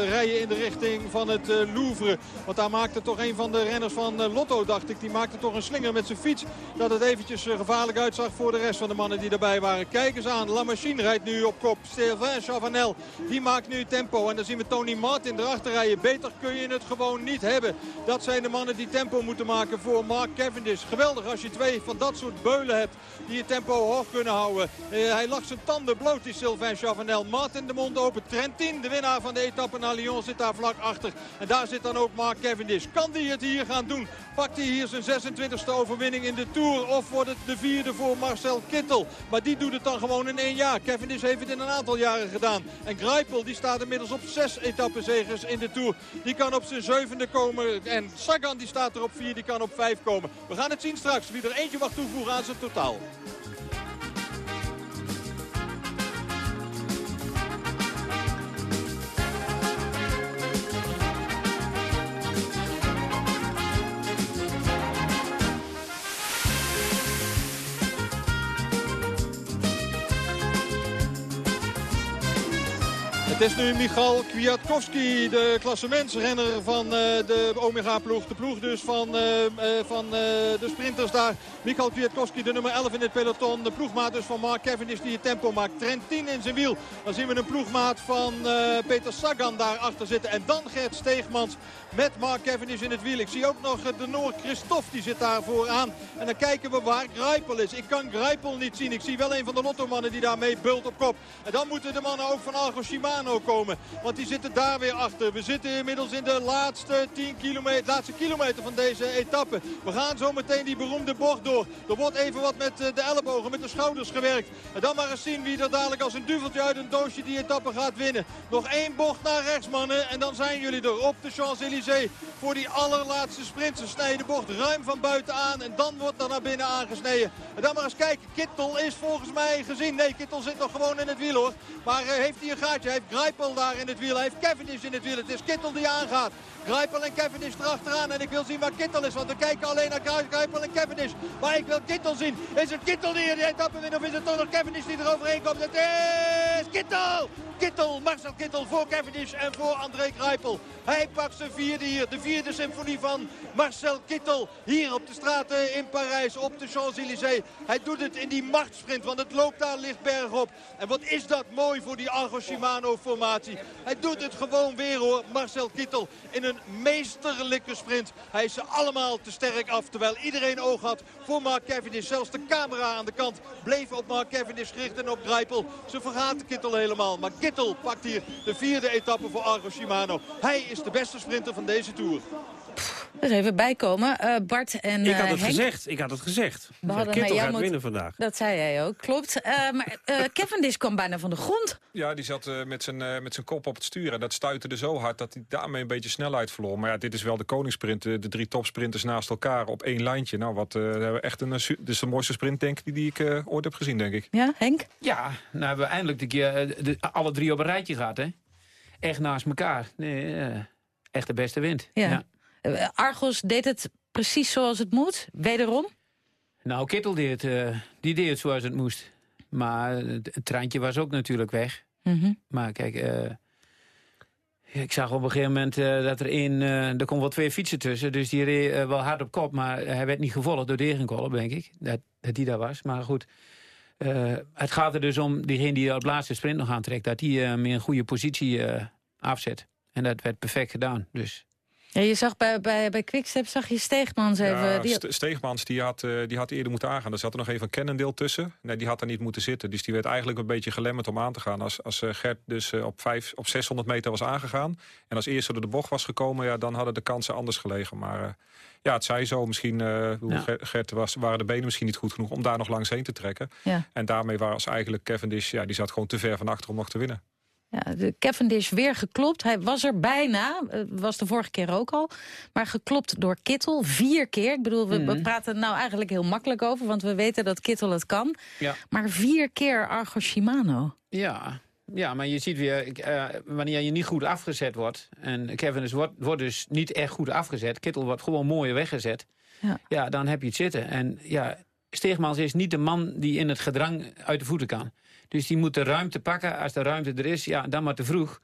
rijden in de richting van het uh, Louvre. Want daar maakte toch een van de renners van uh, Lotto, dacht ik. Die maakte toch een slinger met zijn fiets. Dat het eventjes gevaarlijk uitzag voor de rest van de mannen die erbij waren. Kijk eens aan. La Machine rijdt nu op kop. Sylvain Chavanel, die maakt nu tempo. En dan zien we Tony Martin erachter rijden. Beter kun je het gewoon niet hebben. Dat zijn de mannen die tempo moeten maken voor Mark Cavendish. Geweldig als je twee van dat soort beulen hebt. Die je tempo hoog kunnen houden. hij lag zijn tanden bloot is Sylvain Chavanel. Martin de mond open. Trentin, de winnaar van de etappe naar Lyon, zit daar vlak achter. En daar zit dan ook Mark Cavendish. Kan hij het hier gaan doen? Pakt hij hier zijn 26e overwinning in de Tour? Of wordt het de vierde voor Marcel Kittel? Maar die doet het dan gewoon in één jaar. Cavendish heeft het in een aantal jaren gedaan. En Greipel die staat inmiddels op zes etappenzegers in de Tour. Die kan op zijn zevende komen. En Sagan die staat er op vier, die kan op vijf komen. We gaan het zien straks wie er eentje mag toevoegen aan zijn totaal. Het is nu Michal Kwiatkowski, de klassementsrenner van uh, de Omega-ploeg. De ploeg dus van, uh, uh, van de sprinters daar. Michal Kwiatkowski, de nummer 11 in het peloton. De ploegmaat dus van Mark Cavendish die het tempo maakt. Trentin in zijn wiel. Dan zien we een ploegmaat van Peter Sagan daar achter zitten. En dan Gert Steegmans met Mark Cavendish in het wiel. Ik zie ook nog de Noor Christophe, die zit daar vooraan. En dan kijken we waar Greipel is. Ik kan Greipel niet zien. Ik zie wel een van de lottomannen die daarmee bult op kop. En dan moeten de mannen ook van Argo Shimano komen. Want die zitten daar weer achter. We zitten inmiddels in de laatste, 10 kilometer, laatste kilometer van deze etappe. We gaan zo meteen die beroemde bocht door. Er wordt even wat met de ellebogen, met de schouders gewerkt. En dan maar eens zien wie er dadelijk als een duveltje uit een doosje die etappe gaat winnen. Nog één bocht naar rechts mannen. En dan zijn jullie er op de Champs-Élysées. Voor die allerlaatste sprint. Ze snijden de bocht ruim van buiten aan. En dan wordt er naar binnen aangesneden. En dan maar eens kijken. Kittel is volgens mij gezien. Nee, Kittel zit nog gewoon in het wiel hoor. Maar uh, heeft hij een gaatje? Heeft Greipel daar in het wiel. Heeft Cavendish in het wiel. Het is Kittel die aangaat. Greipel en Cavendish erachteraan. En ik wil zien waar Kittel is. Want we kijken alleen naar Greipel en Cavendish. Maar ik wil Kittel zien. Is het Kittel die de etappe wint? Of is het toch nog Cavendish die er overheen komt? Het is Kittel! Kittel, Marcel Kittel voor Cavendish en voor André Greipel. Hij pakt zijn hier. De vierde symfonie van Marcel Kittel. Hier op de straten in Parijs, op de Champs-Élysées. Hij doet het in die machtsprint, want het loopt daar licht bergop. En wat is dat mooi voor die Argo Shimano formatie. Hij doet het gewoon weer hoor, Marcel Kittel. In een meesterlijke sprint. Hij is ze allemaal te sterk af, terwijl iedereen oog had voor Mark Cavendish. Zelfs de camera aan de kant bleef op Mark Cavendish gericht en op Greipel. Ze vergaat Kittel helemaal, maar Kittel pakt hier de vierde etappe voor Argo Shimano. Hij is de beste sprinter van deze Tour. Dus even bijkomen. Uh, Bart en Ik had uh, het Henk. gezegd. Ik had het gezegd. We hadden Kittel gaat moet- winnen vandaag. Dat zei jij ook, klopt. Uh, maar uh, Cavendish kwam bijna van de grond. Ja, die zat eh, met, zijn, eh, met zijn kop op het stuur. En dat stuitte er zo hard dat hij daarmee een beetje snelheid verloor. Maar ja, dit is wel de koningssprint. eh, de drie topsprinters naast elkaar op één lijntje. Nou, wat eh, hebben we echt een, eh, dit is de mooiste sprint, denk ik, die ik eh, ooit heb gezien, denk ik. Ja, Henk? Ja, nou hebben we eindelijk de keer eh, de, alle drie op een rijtje gehad, hè? Echt naast elkaar. Nee, eh, echt de beste wind. Ja. Uh, Argos deed het precies zoals het moet, wederom. Nou, Kittel deed, eh, die deed het zoals het moest. Maar het, het treintje was ook natuurlijk weg. Mhm. Maar kijk, eh, ik zag op een gegeven moment eh, dat er één... eh, er kon wel twee fietsen tussen, dus die reed eh, wel hard op kop. Maar hij werd niet gevolgd door Degenkolb, denk ik. Dat, dat die daar was. Maar goed, eh, het gaat er dus om diegene die op laatste sprint nog aantrekt... dat die hem in een goede positie eh, afzet. En dat werd perfect gedaan, dus... Ja, je zag bij, bij, bij Quickstep zag je Steegmans even... Ja, die- Steegmans die had, eh, die had eerder moeten aangaan. Er zat er nog even een Cannondale tussen. Nee, die had daar niet moeten zitten. Dus die werd eigenlijk een beetje gelemmerd om aan te gaan. Als, als eh, Gert dus eh, op, vijf, op 600 meter was aangegaan... en als eerste door de bocht was gekomen... Ja, dan hadden de kansen anders gelegen. Maar eh, ja, het zij zo. Misschien eh, Ja. Gert, Gert was, waren de benen misschien niet goed genoeg... om daar nog langs heen te trekken. Ja. En daarmee was eigenlijk Cavendish... Ja, die zat gewoon te ver van achter om nog te winnen. Ja, de Cavendish weer geklopt. Hij was er bijna, eh, was de vorige keer ook al. Maar geklopt door Kittel, vier keer. Ik bedoel, we, we Mhm. praten er nou eigenlijk heel makkelijk over... want we weten dat Kittel het kan. Ja. Maar vier keer Argo Shimano. Ja, ja, maar je ziet weer, eh, wanneer je niet goed afgezet wordt... en Kevin is, wordt, wordt dus niet echt goed afgezet... Kittel wordt gewoon mooi weggezet... Ja. Ja. dan heb je het zitten. En ja, Steegmans is niet de man die in het gedrang uit de voeten kan. Dus die moet de ruimte pakken. Als de ruimte er is, ja, dan maar te vroeg.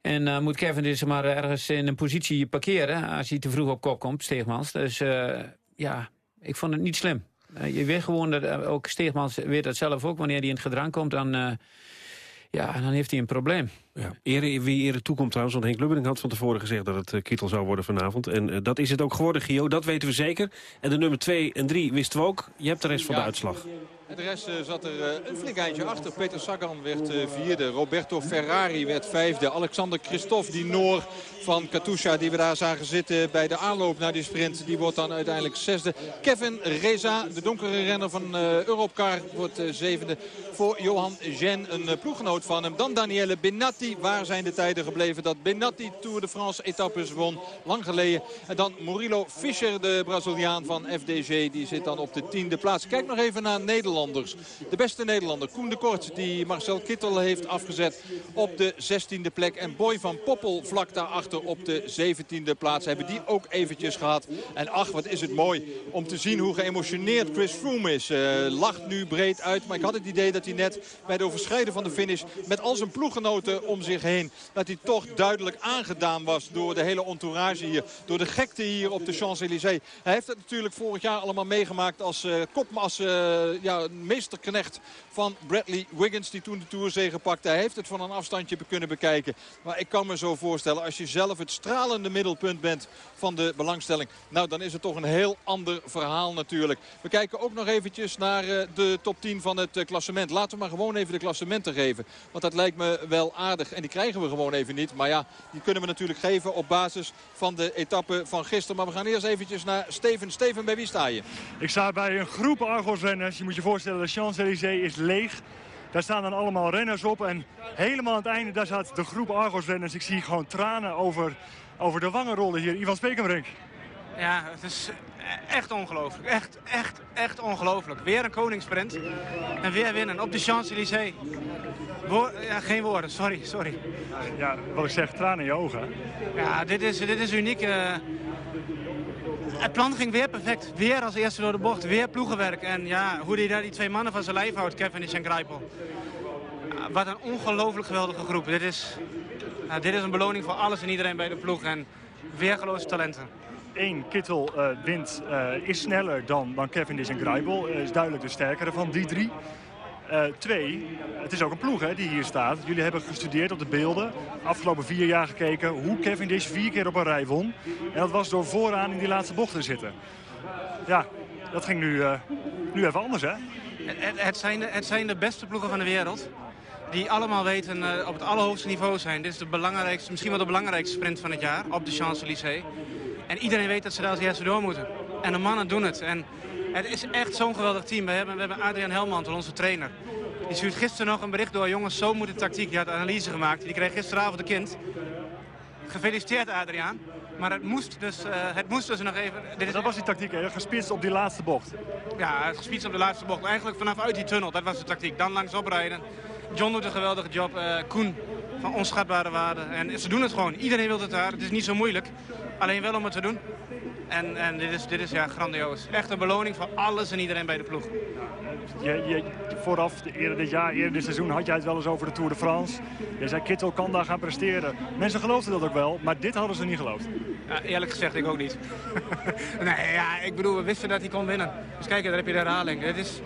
En eh, moet Kevin dus maar ergens in een positie parkeren... als hij te vroeg op kop komt, Steegmans. Dus eh, ja, ik vond het niet slim. Eh, je weet gewoon, dat, eh, ook Steegmans weet dat zelf ook... wanneer hij in het gedrang komt, dan, eh, ja, dan heeft hij een probleem. Ja. Ere, wie eerder toekomt trouwens, want Henk Lubberding had van tevoren gezegd dat het eh, Kittel zou worden vanavond. En eh, dat is het ook geworden, Gio, dat weten we zeker. En de nummer 2 en 3 wisten we ook. Je hebt de rest van de uitslag. De rest eh, zat er eh, een flink eindje achter. Peter Sagan werd eh, vierde. Roberto Ferrari werd vijfde. Alexander Christophe, die Noor van Katusha, die we daar zagen zitten bij de aanloop naar die sprint. Die wordt dan uiteindelijk zesde. Kevin Reza, de donkere renner van Europcar, wordt zevende. Voor Johan Gen, een ploeggenoot van hem. Dan Daniele Benatti. Waar zijn de tijden gebleven dat Benatti Tour de France etappes won? Lang geleden. En dan Murilo Fischer, de Braziliaan van FDG. Die zit dan op de tiende plaats. Kijk nog even naar De beste Nederlander, Koen de Kort, die Marcel Kittel heeft afgezet op de 16e plek. En Boy van Poppel vlak daarachter op de 17e plaats. Hebben die ook eventjes gehad. En ach, wat is het mooi om te zien hoe geëmotioneerd Chris Froome is. Eh, lacht nu breed uit, maar ik had het idee dat hij net bij het overschrijden van de finish... met al zijn ploeggenoten om zich heen, dat hij toch duidelijk aangedaan was... door de hele entourage hier, door de gekte hier op de Champs-Élysées. Hij heeft het natuurlijk vorig jaar allemaal meegemaakt als eh kop, als eh, ja, meesterknecht van Bradley Wiggins... die toen de Tourzege pakte. Hij heeft het van een afstandje kunnen bekijken. Maar ik kan me zo voorstellen, als je zelf het stralende middelpunt bent van de belangstelling... nou, dan is het toch een heel ander verhaal natuurlijk. We kijken ook nog eventjes naar eh, de top 10 van het eh, klassement. Laten we maar gewoon even de klassementen geven. Want dat lijkt me wel aardig. En die krijgen we gewoon even niet. Maar ja, die kunnen we natuurlijk geven op basis van de etappe van gisteren. Maar we gaan eerst eventjes naar Steven. Steven, bij wie sta je? Ik sta bij een groep Argos-renners. Je moet je voorstellen, de Champs-Élysées is leeg. Daar staan dan allemaal renners op. En helemaal aan het einde, daar staat de groep Argos-renners. Ik zie gewoon tranen over, over de wangen rollen hier. Ivan Spekenbrink. Ja, het is echt ongelooflijk. Echt, echt, echt ongelooflijk. Weer een koningssprint. En weer winnen op de Champs-Élysées. Ja, geen woorden, sorry, sorry. Ja, wat ik zeg, tranen in je ogen. Ja, dit is, dit is uniek. eh. Het plan ging weer perfect. Weer als eerste door de bocht. Weer ploegenwerk. En ja, hoe hij daar die twee mannen van zijn lijf houdt, Kevin en Grijpel. Ja, wat een ongelooflijk geweldige groep. Dit is, dit is een beloning voor alles en iedereen bij de ploeg. En weergeloze talenten. Eén, Kittel eh, wint, eh, is sneller dan, dan Cavendish en Greipel. Eh, is duidelijk de sterkere van die drie. Eh, twee, het is ook een ploeg hè, die hier staat. Jullie hebben gestudeerd op de beelden. Afgelopen vier jaar gekeken hoe Cavendish vier keer op een rij won. En dat was door vooraan in die laatste bocht te zitten. Ja, dat ging nu, eh, nu even anders hè. Het, het, zijn de, het zijn de beste ploegen van de wereld. Die allemaal weten eh, op het allerhoogste niveau zijn. Dit is de belangrijkste, misschien wel de belangrijkste sprint van het jaar op de Champs-Élysées. En iedereen weet dat ze daar als eerste door moeten. En de mannen doen het. En het is echt zo'n geweldig team. We hebben, we hebben Adriaan Helmantel, onze trainer. Die stuurt gisteren nog een bericht door. Jongens, zo moet de tactiek. Die had analyse gemaakt. Die kreeg gisteravond een kind. Gefeliciteerd Adriaan. Maar het moest dus, eh, het moest dus nog even... Dit is Dat was die tactiek, hè? gespitst op die laatste bocht. ja, het gespietst op de laatste bocht. Eigenlijk vanaf uit die tunnel, dat was de tactiek. Dan langs oprijden. John doet een geweldige job. eh, Koen van onschatbare waarde. En ze doen het gewoon. Iedereen wil het daar. Het is niet zo moeilijk. Alleen wel om het te doen. En, en dit is, dit is ja, grandioos. Echt een beloning voor alles en iedereen bij de ploeg. Je, je, vooraf, de- eerder dit jaar, eerder dit seizoen, had jij het wel eens over de Tour de France. Je zei, Kittel kan daar gaan presteren. Mensen geloofden dat ook wel, maar dit hadden ze niet geloofd. Ja, eerlijk gezegd, ik ook niet. nee, ja, ik bedoel, we wisten dat hij kon winnen. Dus kijk, daar heb je de herhaling. Dit is,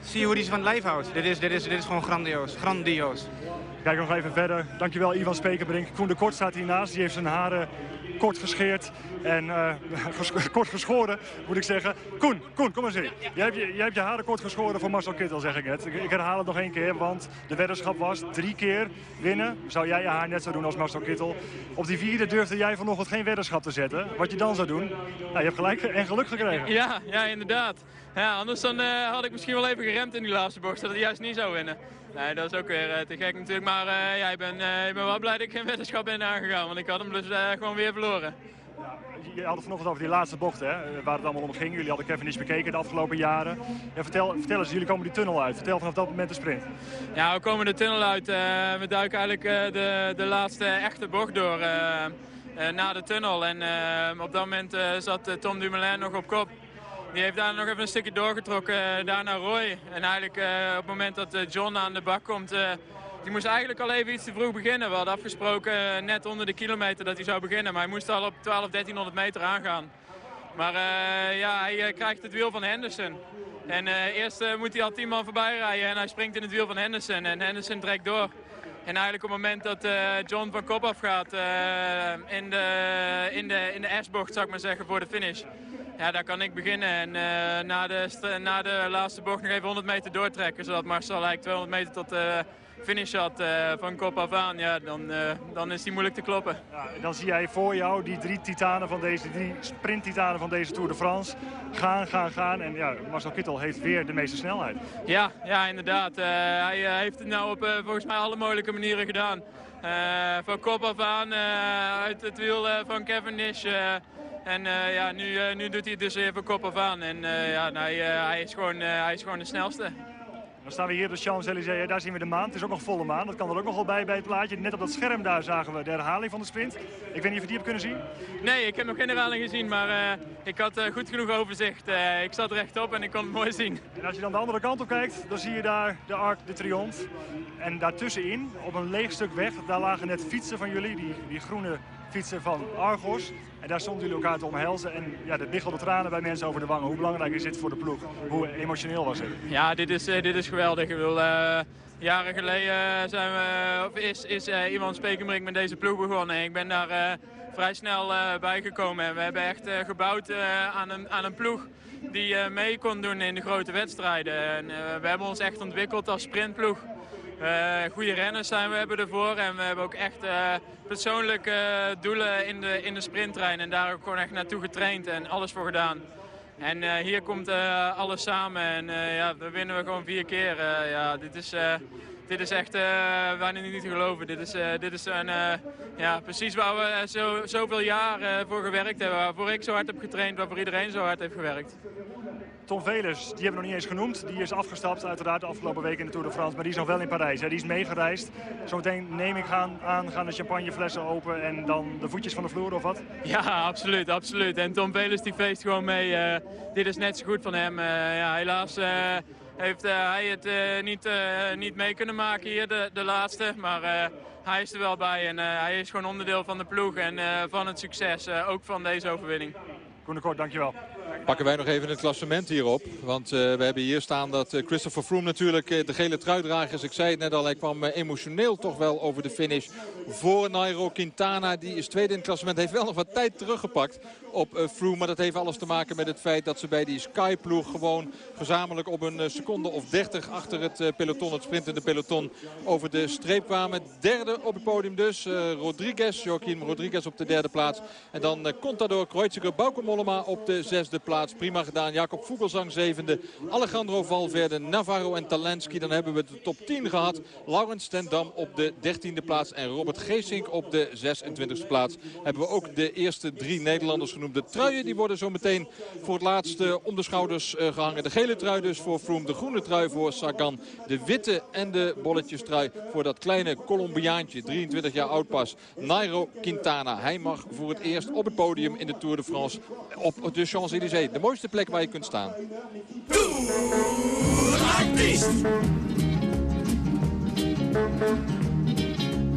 zie je hoe hij ze van het lijf houdt. Dit is, dit, is, dit is gewoon grandioos. Grandioos. Kijk nog even verder. Dankjewel Ivan Spekerbrink. Koen de Kort staat hiernaast. Die heeft zijn haren kort gescheerd en eh, kort geschoren, moet ik zeggen. Koen, Koen, kom eens hier. Jij hebt, je, hebt je haren kort geschoren voor Marcel Kittel, zeg ik net. Ik, herhaal het nog één keer, want de weddenschap was drie keer winnen. Zou jij je haar net zo doen als Marcel Kittel? Op die vierde durfde jij vanochtend geen weddenschap te zetten. Wat je dan zou doen? Nou, je hebt gelijk en geluk gekregen. Ja, ja inderdaad. Ja, anders dan, eh, had ik misschien wel even geremd in die laatste bocht, zodat hij juist niet zou winnen. Nee, dat is ook weer eh, te gek natuurlijk. Maar eh, ja, ik, ben, eh, ik ben wel blij dat ik geen weddenschap ben aangegaan, want ik had hem dus gewoon weer verloren. Je had het vanochtend over die laatste bocht, hè, waar het allemaal om ging. Jullie hadden Kevin bekeken de afgelopen jaren. Ja, vertel, vertel eens, jullie komen die tunnel uit. Vertel vanaf dat moment de sprint. Ja, we komen de tunnel uit. we duiken eigenlijk de, de laatste echte bocht door na de tunnel. En op dat moment zat Tom Dumoulin nog op kop. Die heeft daar nog even een stukje doorgetrokken, eh, daar naar Roy. En eigenlijk eh, op het moment dat eh, John aan de bak komt... die moest eigenlijk al even iets te vroeg beginnen. We hadden afgesproken net onder de kilometer dat hij zou beginnen. Maar hij moest al op 12, 1300 meter aangaan. Maar ja, hij krijgt het wiel van Henderson. En eh, eerst moet hij al 10 man voorbij rijden en hij springt in het wiel van Henderson. En Henderson trekt door. En eigenlijk op het moment dat eh, John van kop afgaat eh, in de, in de, in de S-bocht, zou ik maar zeggen, voor de finish. Ja, daar kan ik beginnen en eh, na, de, na de laatste bocht nog even 100 meter doortrekken. Zodat Marcel eigenlijk 200 meter tot finish had eh, van kop af aan. Ja, dan, eh, dan is die moeilijk te kloppen. Ja, dan zie jij voor jou die drie titanen van deze, drie sprinttitanen van deze Tour de France. Gaan, gaan, gaan. En ja, Marcel Kittel heeft weer de meeste snelheid. Ja, ja inderdaad. Eh, hij heeft het nou op volgens mij alle mogelijke manieren gedaan. Van kop af aan, uit het wiel van Cavendish. en ja, nu, nu doet hij het dus van kop af aan. En ja, nou, hij, hij, is gewoon, hij is gewoon de snelste. Dan staan we hier op de Champs-Élysées. Daar zien we de maan. Het is ook nog volle maan. Dat kan er ook nog wel bij bij het plaatje. Net op dat scherm daar zagen we de herhaling van de sprint. Ik weet niet of je die hebt kunnen zien. Nee, ik heb nog geen herhaling gezien, maar eh, ik had eh, goed genoeg overzicht. Eh, ik zat rechtop en ik kon het mooi zien. En als je dan de andere kant op kijkt, dan zie je daar de Arc de Triomphe. En daartussenin, op een leeg stuk weg, daar lagen net fietsen van jullie. Die, die groene fietsen van Argos. En daar stonden jullie elkaar te omhelzen. En ja, er biggelden tranen bij mensen over de wangen. Hoe belangrijk is dit voor de ploeg? Hoe emotioneel was het? Ja, dit is, eh, dit is geweldig. Ik bedoel, eh, jaren geleden zijn we, of is, is eh, Ivan Spekenbrink met deze ploeg begonnen. En ik ben daar eh, vrij snel eh, bij gekomen. En we hebben echt eh, gebouwd eh, aan, een, aan een ploeg die eh, mee kon doen in de grote wedstrijden. En, eh, we hebben ons echt ontwikkeld als sprintploeg. Eh goede renners zijn we hebben ervoor en we hebben ook echt eh, persoonlijke doelen in de, in de sprinttrein. En daar ook gewoon echt naartoe getraind en alles voor gedaan. En eh, hier komt alles samen en eh, ja, dan winnen we gewoon vier keer. Ja, dit, is, dit is echt uh, bijna niet te geloven. Dit is, eh, dit is een, eh, ja, precies waar we eh, zo, zoveel jaar eh, voor gewerkt hebben. Waarvoor ik zo hard heb getraind, waarvoor iedereen zo hard heeft gewerkt. Tom Velers, die hebben we nog niet eens genoemd. Die is afgestapt uiteraard de afgelopen week in de Tour de France. Maar die is nog wel in Parijs. Hè. Die is meegereisd. Zometeen neem ik aan, aan, gaan de champagneflessen open en dan de voetjes van de vloer of wat? Ja, absoluut, absoluut. En Tom Velers die feest gewoon mee. Eh, dit is net zo goed van hem. Eh, ja, helaas eh, heeft eh, hij het eh, niet, eh, niet mee kunnen maken hier, de, de laatste. Maar hij is er wel bij en hij is gewoon onderdeel van de ploeg en van het succes, ook van deze overwinning. Koen de Kort, dankjewel. Pakken wij nog even het klassement hierop. Want eh, we hebben hier staan dat eh, Christopher Froome natuurlijk eh, de gele truidrager is. Ik zei het net al, hij kwam emotioneel toch wel over de finish voor Nairo Quintana. Die is tweede in het klassement. Heeft wel nog wat tijd teruggepakt op Froome. Maar dat heeft alles te maken met het feit dat ze bij die Sky-ploeg gewoon gezamenlijk op een seconde of 30 achter het peloton, het sprintende peloton, over de streep kwamen. Derde op het podium dus. Rodriguez, Joaquim Rodriguez op de derde plaats. En dan Contador, Kreuziger, Bauke Mollema op de zesde plaats. Prima gedaan. Jacob Vogelsang zevende. Alejandro Valverde, Navarro en Talensky. Dan hebben we de top 10 gehad. Laurens ten Dam op de dertiende plaats. En Robert Geesink op de 26e plaats. Hebben we ook de eerste drie Nederlanders genoemd. De truien die worden zo meteen voor het laatste om de schouders eh, gehangen. De gele trui dus voor Froome. De groene trui voor Sagan. De witte en de bolletjes trui voor dat kleine Colombiaantje. 23 jaar oud pas. Nairo Quintana. Hij mag voor het eerst op het podium in de Tour de France op de Champs-Élysées. De mooiste plek waar je kunt staan.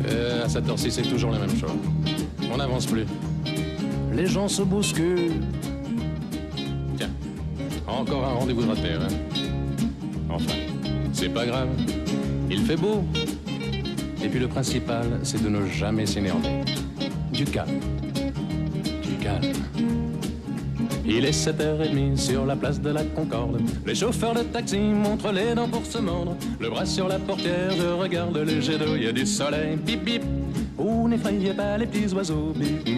Euh, à cette heure-ci, c'est toujours la même chose. On n'avance plus. Les gens se bousculent. Tiens, encore un rendez-vous de raté, hein Enfin, c'est pas grave. Il fait beau. Et puis le principal, c'est de ne jamais s'énerver. Du calme. Du calme. Il est 7h30 sur la place de la Concorde. Les chauffeurs de taxi montrent les dents pour se mordre. Le bras sur la portière, je regarde le jet d'eau, il y a du soleil. Bip bip. Oh, n'effrayez pas les petits oiseaux. Bip bip.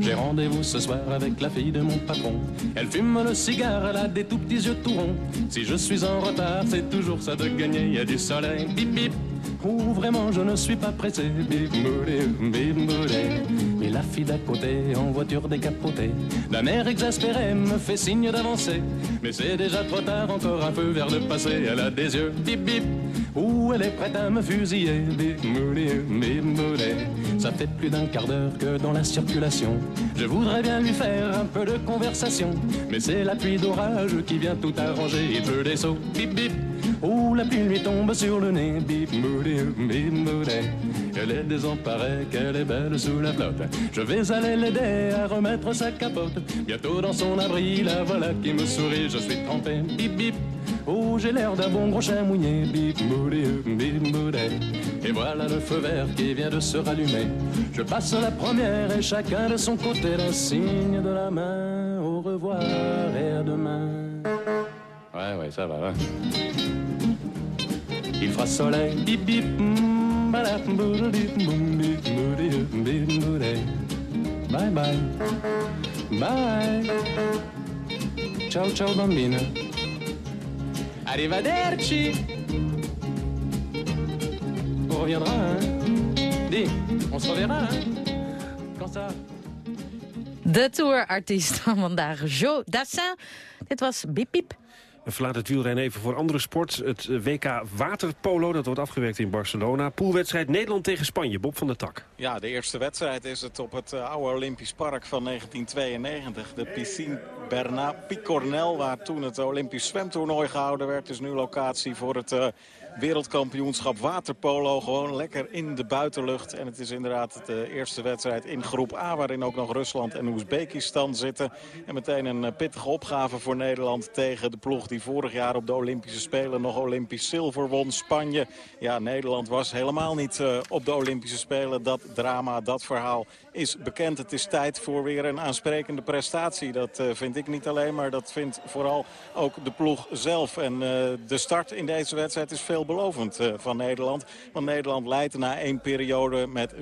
J'ai rendez-vous ce soir avec la fille de mon patron. Elle fume le cigare, elle a des tout petits yeux tout ronds. Si je suis en retard, c'est toujours ça de gagner. Il y a du soleil. Bip bip. Oh, vraiment, je ne suis pas pressé. Bip moulé. Mais la fille d'à côté, en voiture décapotée, la mère exaspérée me fait signe d'avancer. Mais c'est déjà trop tard, encore un peu vers le passé. Elle a des yeux bip bip. Où elle est prête à me fusiller. Bip moulé. Ça fait plus d'un quart d'heure que dans la circulation. Je voudrais bien lui faire un peu de conversation. Mais c'est la pluie d'orage qui vient tout arranger. Il pleut des sauts. Bip bip. Oh, la pluie lui tombe sur le nez. Bip moulé, bip moulé. Elle est désemparée, qu'elle est belle sous la flotte. Je vais aller l'aider à remettre sa capote. Bientôt dans son abri, la voilà qui me sourit. Je suis trempé. Bip bip. Oh, j'ai l'air d'un bon gros chien mouillé. Bip moulé, bip moulé. Et voilà le feu vert qui vient de se rallumer. Je passe la première et chacun de son côté d'un signe de la main. Au revoir et à demain. Ouais, ouais, ça va. ouais. Il fera soleil, bip bip. Bye bye, bye. Ciao ciao bambina. Arrivederci. On reviendra, hein. Dis, on se reverra, hein. Quand ça De tourartiest van vandaag, Joe Dassin. Dit was Bip Bip. We het wielrennen even voor andere sport. Het eh, WK Waterpolo, dat wordt afgewerkt in Barcelona. Poolwedstrijd Nederland tegen Spanje. Bob van der Tak. Ja, de eerste wedstrijd is het op het eh, oude Olympisch Park van 1992. De Piscine Bernat Picornel, waar toen het Olympisch zwemtoernooi gehouden werd. is nu locatie voor het eh, wereldkampioenschap waterpolo. Gewoon lekker in de buitenlucht. En het is inderdaad de eerste wedstrijd in groep A... waarin ook nog Rusland en Oezbekistan zitten. En meteen een eh, pittige opgave voor Nederland tegen de ploeg... die vorig jaar op de Olympische Spelen nog Olympisch zilver won. Spanje. Ja, Nederland was helemaal niet eh, op de Olympische Spelen. Dat drama, dat verhaal is bekend. Het is tijd voor weer een aansprekende prestatie. Dat eh, vind ik niet alleen, maar dat vindt vooral ook de ploeg zelf. En de start in deze wedstrijd is veelbelovend eh, van Nederland. Want Nederland leidt na één periode met 4-2.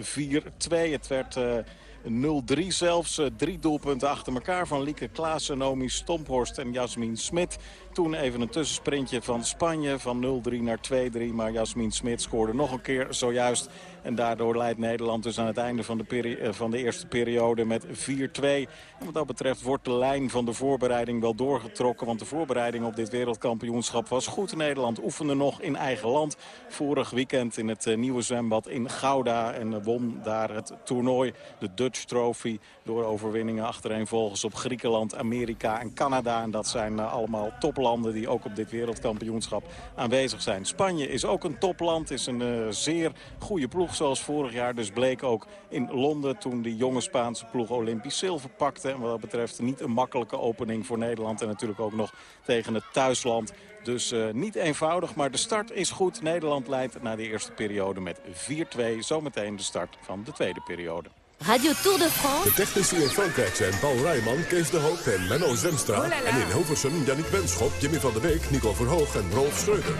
Het werd... eh, 0-3 zelfs. Eh, Drie doelpunten achter elkaar van Lieke Klaassen, Nomi Stomphorst en Jasmin Smit. Toen even een tussensprintje van Spanje van 0-3 naar 2-3. Maar Jasmin Smit scoorde nog een keer zojuist. En daardoor leidt Nederland dus aan het einde van de, eh, van de eerste periode met 4-2. En wat dat betreft wordt de lijn van de voorbereiding wel doorgetrokken. Want de voorbereiding op dit wereldkampioenschap was goed. Nederland oefende nog in eigen land. Vorig weekend in het eh, nieuwe zwembad in Gouda. En eh, won daar het toernooi, de Dutch Trophy. Door overwinningen achtereenvolgens op Griekenland, Amerika en Canada. En dat zijn allemaal toplanden die ook op dit wereldkampioenschap aanwezig zijn. Spanje is ook een topland, is een eh, zeer goede ploeg zoals vorig jaar. Dus bleek ook in Londen toen die jonge Spaanse ploeg Olympisch zilver pakte. En wat dat betreft niet een makkelijke opening voor Nederland. En natuurlijk ook nog tegen het thuisland. Dus eh, niet eenvoudig, maar de start is goed. Nederland leidt na de eerste periode met 4-2. Zometeen de start van de tweede periode. Radio Tour de France. De technici in Frankrijk zijn Paul Rijman, Kees de Hoop en Menno Zemstra. Oh la la. En in Hilversum Jannik Benschop, Jimmy van der Beek, Nico Verhoog en Rolf Schreuder.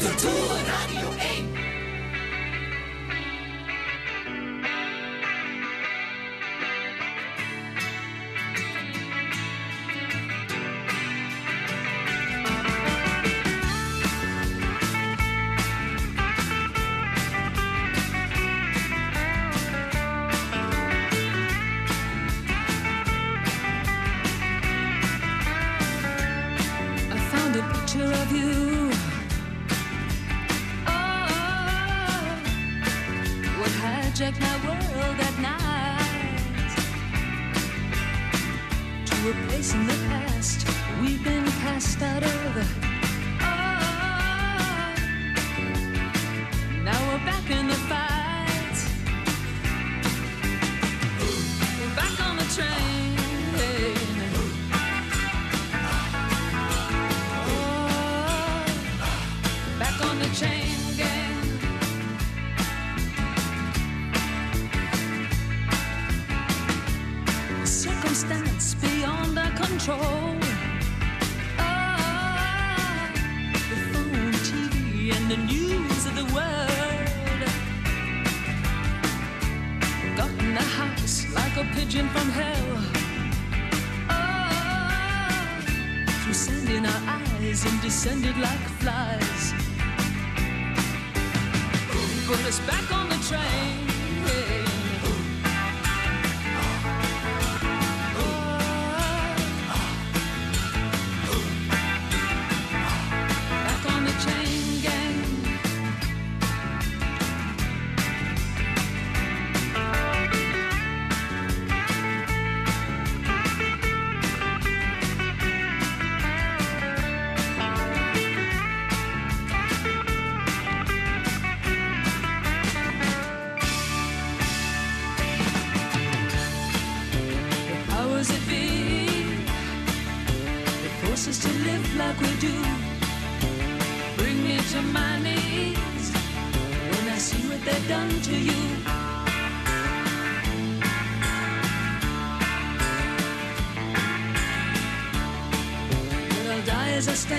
Radio 1. World at night to a place in the past we've been cast out of.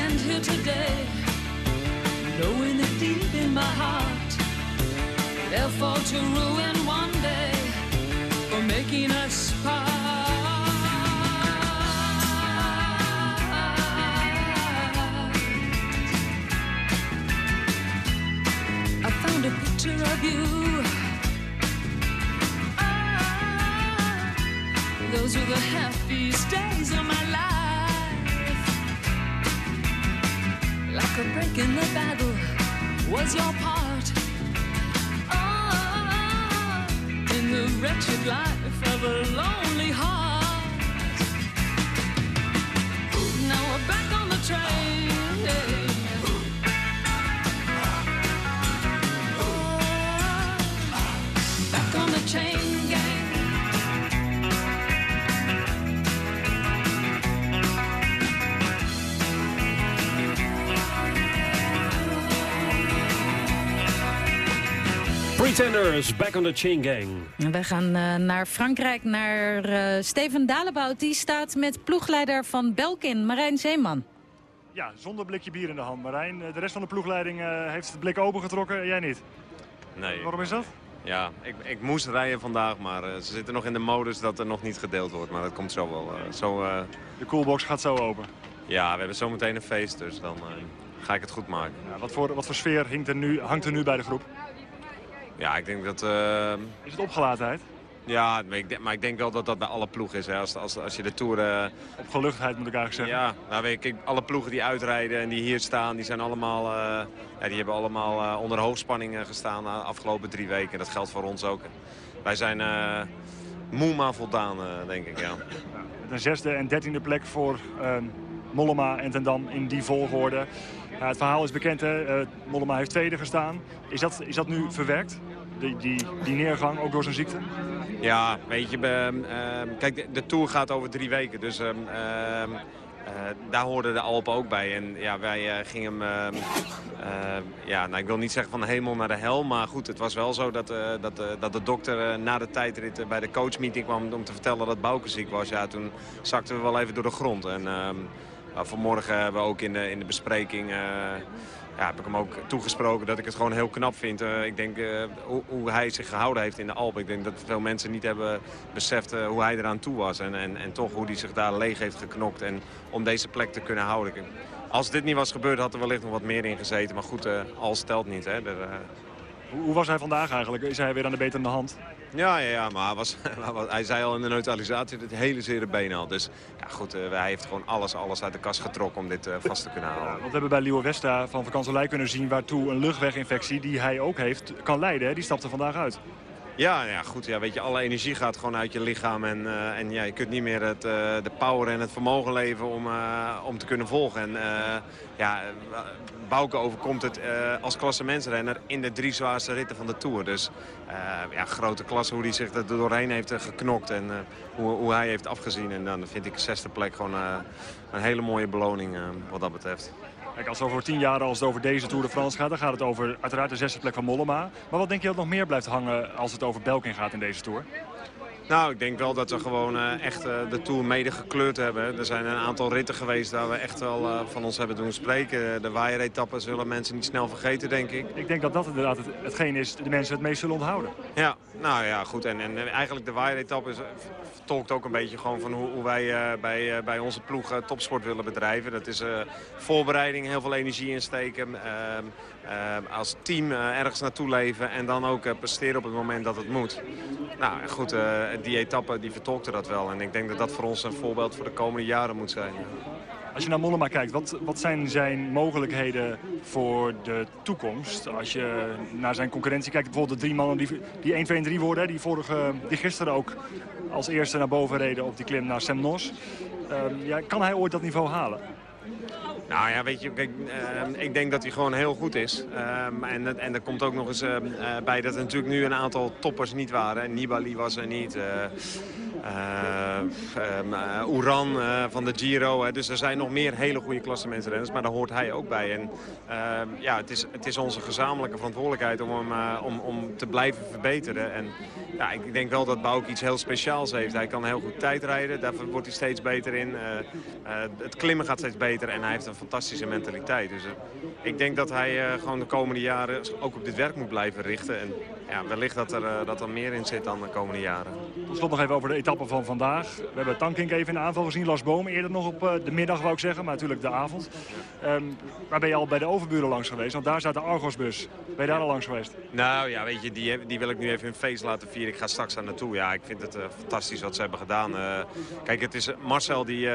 Stand here today, knowing that deep in my heart they'll fall to ruin one day for making us part. I found a picture of you. Ah, those were the happiest days of my life. Like a break in the battle was your part. Ah, in the wretched life of a lonely heart. Now we're back on the train. Pretenders, back on the chain gang. We gaan eh, naar Frankrijk, naar eh, Steven Dalebout. Die staat met ploegleider van Belkin, Marijn Zeeman. Ja, zonder blikje bier in de hand. Marijn, eh, de rest van de ploegleiding eh, heeft het blik opengetrokken, jij niet. Nee. Waarom is dat? Ja, ik, ik moest rijden vandaag, maar eh, ze zitten nog in de modus dat er nog niet gedeeld wordt. Maar dat komt zo wel. eh, zo, eh, De coolbox gaat zo open. ja, we hebben zometeen een feest, dus dan eh, ga ik het goed maken. Ja, wat, voor, wat voor sfeer hangt er, nu, hangt er nu bij de groep? Ja, ik denk dat... eh, Is het opgelatenheid? ja, maar ik, denk- maar ik denk wel dat dat bij alle ploegen is. Hè. Als, als, als je de Tour... eh, Opgeluchtheid moet ik eigenlijk zeggen. Ja, nou weet ik, alle ploegen die uitrijden en die hier staan, die zijn allemaal, eh, ja, die hebben allemaal onder hoogspanning gestaan de afgelopen drie weken. Dat geldt voor ons ook. Wij zijn moe maar voldaan, denk ik, ja. Met een zesde en dertiende plek voor Mollema en Ten Dam in die volgorde. Het verhaal is bekend, hè? Eh, Mollema heeft tweede gestaan. Is dat, is dat nu verwerkt? Die, die, die neergang, ook door zijn ziekte? Ja, weet je, be- ehm, kijk, de, Tour gaat over drie weken, dus ehm, ehm, eh, daar hoorden de Alpen ook bij. En ja, wij eh, gingen hem, ehm, ehm, ja, nou, ik wil niet zeggen van de hemel naar de hel, maar goed, het was wel zo dat, dat, dat de dokter na de tijdrit bij de coachmeeting kwam om te vertellen dat Bouke ziek was. Ja, toen zakten we wel even door de grond. En ehm, nou, vanmorgen hebben we ook in de, in de bespreking... eh, ja, heb ik hem ook toegesproken dat ik het gewoon heel knap vind. Eh, ik denk eh, hoe, hij zich gehouden heeft in de Alpen. Ik denk dat veel mensen niet hebben beseft eh, hoe hij eraan toe was. En, en, en toch hoe hij zich daar leeg heeft geknokt. En om deze plek te kunnen houden. Als dit niet was gebeurd had er wellicht nog wat meer in gezeten. Maar goed, eh alles telt niet. Hè. Eh, Hoe, hoe was hij vandaag eigenlijk? Is hij weer aan de betere hand? Ja, ja, ja, maar hij, was, hij zei al in de neutralisatie dat hij hele zere benen had. Dus ja, goed, eh, hij heeft gewoon alles, alles uit de kast getrokken om dit eh, vast te kunnen houden. Want we hebben bij Leo Westa van Vakansolei kunnen zien... waartoe een luchtweginfectie die hij ook heeft kan leiden. Die stapte vandaag uit. Ja, ja, goed. Ja, weet je, alle energie gaat gewoon uit je lichaam. En, eh, en ja, je kunt niet meer het, eh, de power en het vermogen leveren om, eh, om te kunnen volgen. En ja, Bouke overkomt het als klassementsrenner in de drie zwaarste ritten van de Tour. Dus ja, grote klasse hoe hij zich er doorheen heeft geknokt en hoe, hoe hij heeft afgezien. En dan vind ik zesde plek gewoon een hele mooie beloning wat dat betreft. Kijk, als het over tien jaar als het over deze Tour de France gaat... dan gaat het over uiteraard de zesde plek van Mollema. Maar wat denk je dat nog meer blijft hangen als het over Belkin gaat in deze Tour? Nou, ik denk wel dat we gewoon eh, echt eh, de Tour mede gekleurd hebben. Er zijn een aantal ritten geweest waar we echt wel eh, van ons hebben doen spreken. De waaieretappen zullen mensen niet snel vergeten, denk ik. Ik denk dat dat inderdaad het, hetgeen is de mensen het meest zullen onthouden. Ja, nou ja, goed. En, en eigenlijk de waaieretappe vertolkt ook een beetje gewoon van hoe, hoe wij bij, bij onze ploeg topsport willen bedrijven. Dat is voorbereiding, heel veel energie insteken. Ehm, als team eh, ergens naartoe leven en dan ook eh, presteren op het moment dat het moet. Nou goed, eh, die etappe die vertolkte dat wel. En ik denk dat dat voor ons een voorbeeld voor de komende jaren moet zijn. Als je naar Mollema kijkt, wat, wat zijn zijn mogelijkheden voor de toekomst? Als je naar zijn concurrentie kijkt, bijvoorbeeld de drie mannen die, die 1, 2 en 3 worden... die, vorige, die gisteren ook als eerste naar boven reden op die klim naar Semnos. Ehm, ja, kan hij ooit dat niveau halen? Nou ja, weet je, ehm, ik denk dat hij gewoon heel goed is. Ehm, en, en er komt ook nog eens ehm, eh, bij dat er natuurlijk nu een aantal toppers niet waren. Nibali was er niet. eh eh, ehm, eh, Oeran eh, van de Giro. Dus er zijn nog meer hele goede klassementsrenners. Maar daar hoort hij ook bij. En ehm, ja, het is, het is onze gezamenlijke verantwoordelijkheid om hem om, om te blijven verbeteren. En ja, ik denk wel dat Bouke iets heel speciaals heeft. Hij kan heel goed tijdrijden. Daar wordt hij steeds beter in. Het klimmen gaat steeds beter. En hij heeft een fantastische mentaliteit. Dus ik denk dat hij gewoon de komende jaren ook op dit werk moet blijven richten. En ja, wellicht dat er, eh, dat er meer in zit dan de komende jaren. Tot slot nog even over de etappe van vandaag. We hebben Tankink even in de aanval gezien. Lars Boom eerder nog op eh, de middag, wou ik zeggen. Maar natuurlijk de avond. Waar ben je al bij de overburen langs geweest? Want daar staat de Argosbus. Ben je daar al langs geweest? Nou ja, weet je, die, die wil ik nu even een feest laten vieren. Ik ga straks daar naartoe. Ja, ik vind het eh, fantastisch wat ze hebben gedaan. Kijk, het is Marcel die...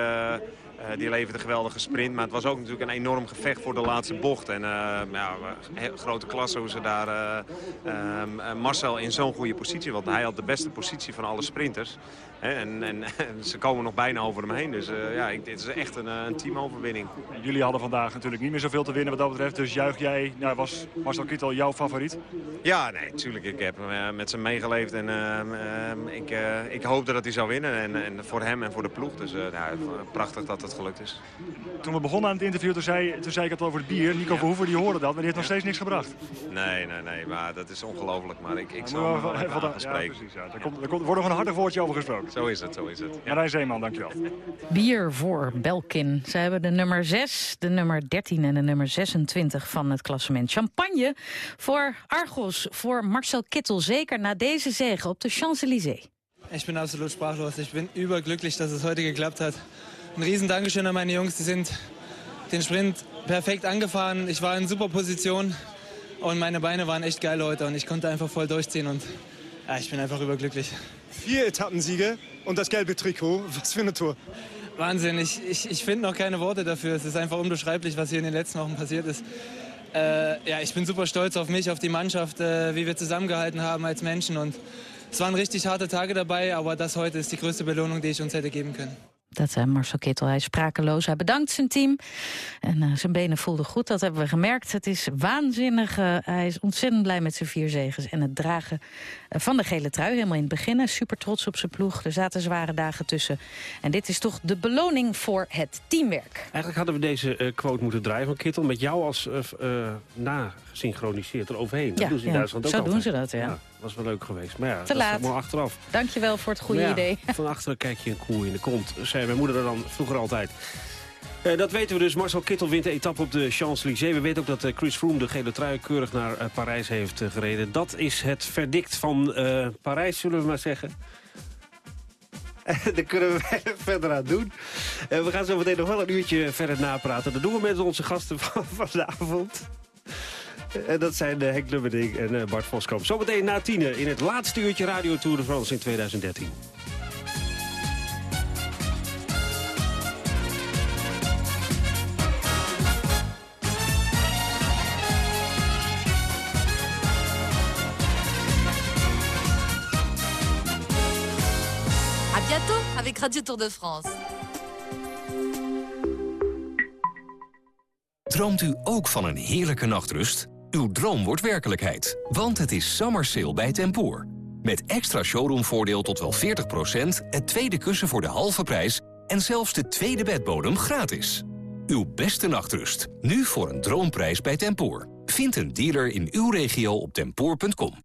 die leverde een geweldige sprint, maar het was ook natuurlijk een enorm gevecht voor de laatste bocht. En eh, ja, grote klasse hoe ze daar eh, ehm, eh, Marcel in zo'n goede positie, want hij had de beste positie van alle sprinters. En, en, en ze komen nog bijna over hem heen, dus eh, ja, ik, dit is echt een, eh, een teamoverwinning. Jullie hadden vandaag natuurlijk niet meer zoveel te winnen wat dat betreft. Dus juich jij, nou, was Marcel Kittel jouw favoriet? Ja, nee, natuurlijk. Ik heb eh, met ze meegeleefd en ehm, ehm, ik, eh, ik hoopte dat hij zou winnen. En, en voor hem en voor de ploeg. Dus eh, nou, prachtig dat het gelukt is. Toen we begonnen aan het interview, toen zei, toen zei ik het over het bier. Nico Verhoeven die hoorde dat, maar die heeft nog steeds niks gebracht. Nee, nee, nee, maar dat is ongelooflijk. Maar ik, ik zal hem we wel even even- aan gaan ja, spreken. precies, ja. Er, komt, komt, wordt nog een hartig woordje over gesproken. Zo is het, zo is het. Marijn Zeeman, dankjewel. Bier voor Belkin. Ze hebben de nummer 6, de nummer 13 en de nummer 26 van het klassement. Champagne voor Argos, voor Marcel Kittel. Zeker na deze zege op de Champs-Élysées. Ich bin absolut sprachlos. Ich bin überglücklich, dass es heute geklappt hat. Ein riesen Dankeschön an meine Jungs. Die sind den Sprint perfekt angefahren. Ich war in super Position und meine Beine waren echt geil heute und ich konnte einfach voll durchziehen und ja, ich bin einfach überglücklich. Vier Etappensiege und das gelbe Trikot. Was für eine Tour. Wahnsinn, ich, ich, ich finde noch keine Worte dafür. Es ist einfach unbeschreiblich, was hier in den letzten Wochen passiert ist. Äh, ja, ich bin super stolz auf mich, auf die Mannschaft, äh, wie wir zusammengehalten haben als Menschen. Und es waren richtig harte Tage dabei, aber das heute ist die größte Belohnung, die ich uns hätte geben können. Dat zei Marcel Kittel. Hij is sprakeloos. Hij bedankt zijn team. En eh, zijn benen voelden goed. Dat hebben we gemerkt. Het is waanzinnig. eh, hij is ontzettend blij met zijn vier zegens. En het dragen eh, van de gele trui. Helemaal in het begin. Is Super trots op zijn ploeg. Er zaten zware dagen tussen. En dit is toch de beloning voor het teamwerk. Eigenlijk hadden we deze eh, quote moeten draaien van Kittel... met jou als eh nagesynchroniseerd eroverheen. Dat Ja, doen ze in ja. Duitsland ook Zo altijd. doen ze dat, ja. was wel leuk geweest. Maar ja, Te dat laat. is allemaal achteraf. Dankjewel voor het goede Maar ja, idee. Van achteren kijk je een koe in de kont, zei mijn moeder er dan vroeger altijd. Eh, dat weten we dus. Marcel Kittel wint de etappe op de Champs-Élysées. We weten ook dat eh, Chris Froome de gele trui keurig naar eh, Parijs heeft gereden. Dat is het verdict van eh, Parijs, zullen we maar zeggen. Daar kunnen we verder aan doen. We gaan zo meteen nog wel een uurtje verder napraten. Dat doen we met onze gasten van vanavond. En dat zijn eh, Henk Lubberding en eh, Bart Voskamp. Zometeen na tienen in het laatste uurtje Radio Tour de France in 2013. À bientôt avec Radio Tour de France. Droomt u ook van een heerlijke nachtrust? Uw droom wordt werkelijkheid, want het is summer sale bij Tempoor. Met extra showroomvoordeel tot wel 40%, het tweede kussen voor de halve prijs... en zelfs de tweede bedbodem gratis. Uw beste nachtrust, nu voor een droomprijs bij Tempoor. Vind een dealer in uw regio op tempoor.com.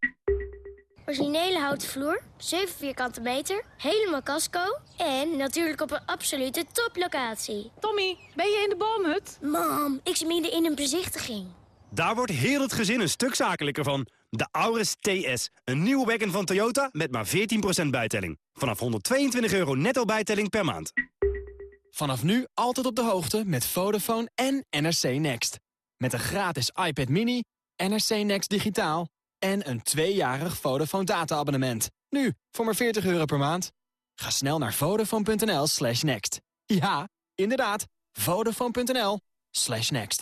originele houten vloer, 7 vierkante meter, helemaal casco... en natuurlijk op een absolute toplocatie. Tommy, ben je in de boomhut? Mam, ik zit midden in een bezichtiging. Daar wordt heel het gezin een stuk zakelijker van. De Auris TS, een nieuwe wagon van Toyota met maar 14% bijtelling. Vanaf 122 euro netto bijtelling per maand. Vanaf nu altijd op de hoogte met Vodafone en NRC Next. Met een gratis iPad mini, NRC Next digitaal en een tweejarig Vodafone data-abonnement. Nu, voor maar 40 euro per maand. Ga snel naar vodafone.nl slash next. Ja, inderdaad, vodafone.nl slash next.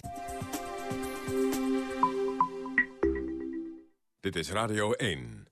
Dit is Radio 1.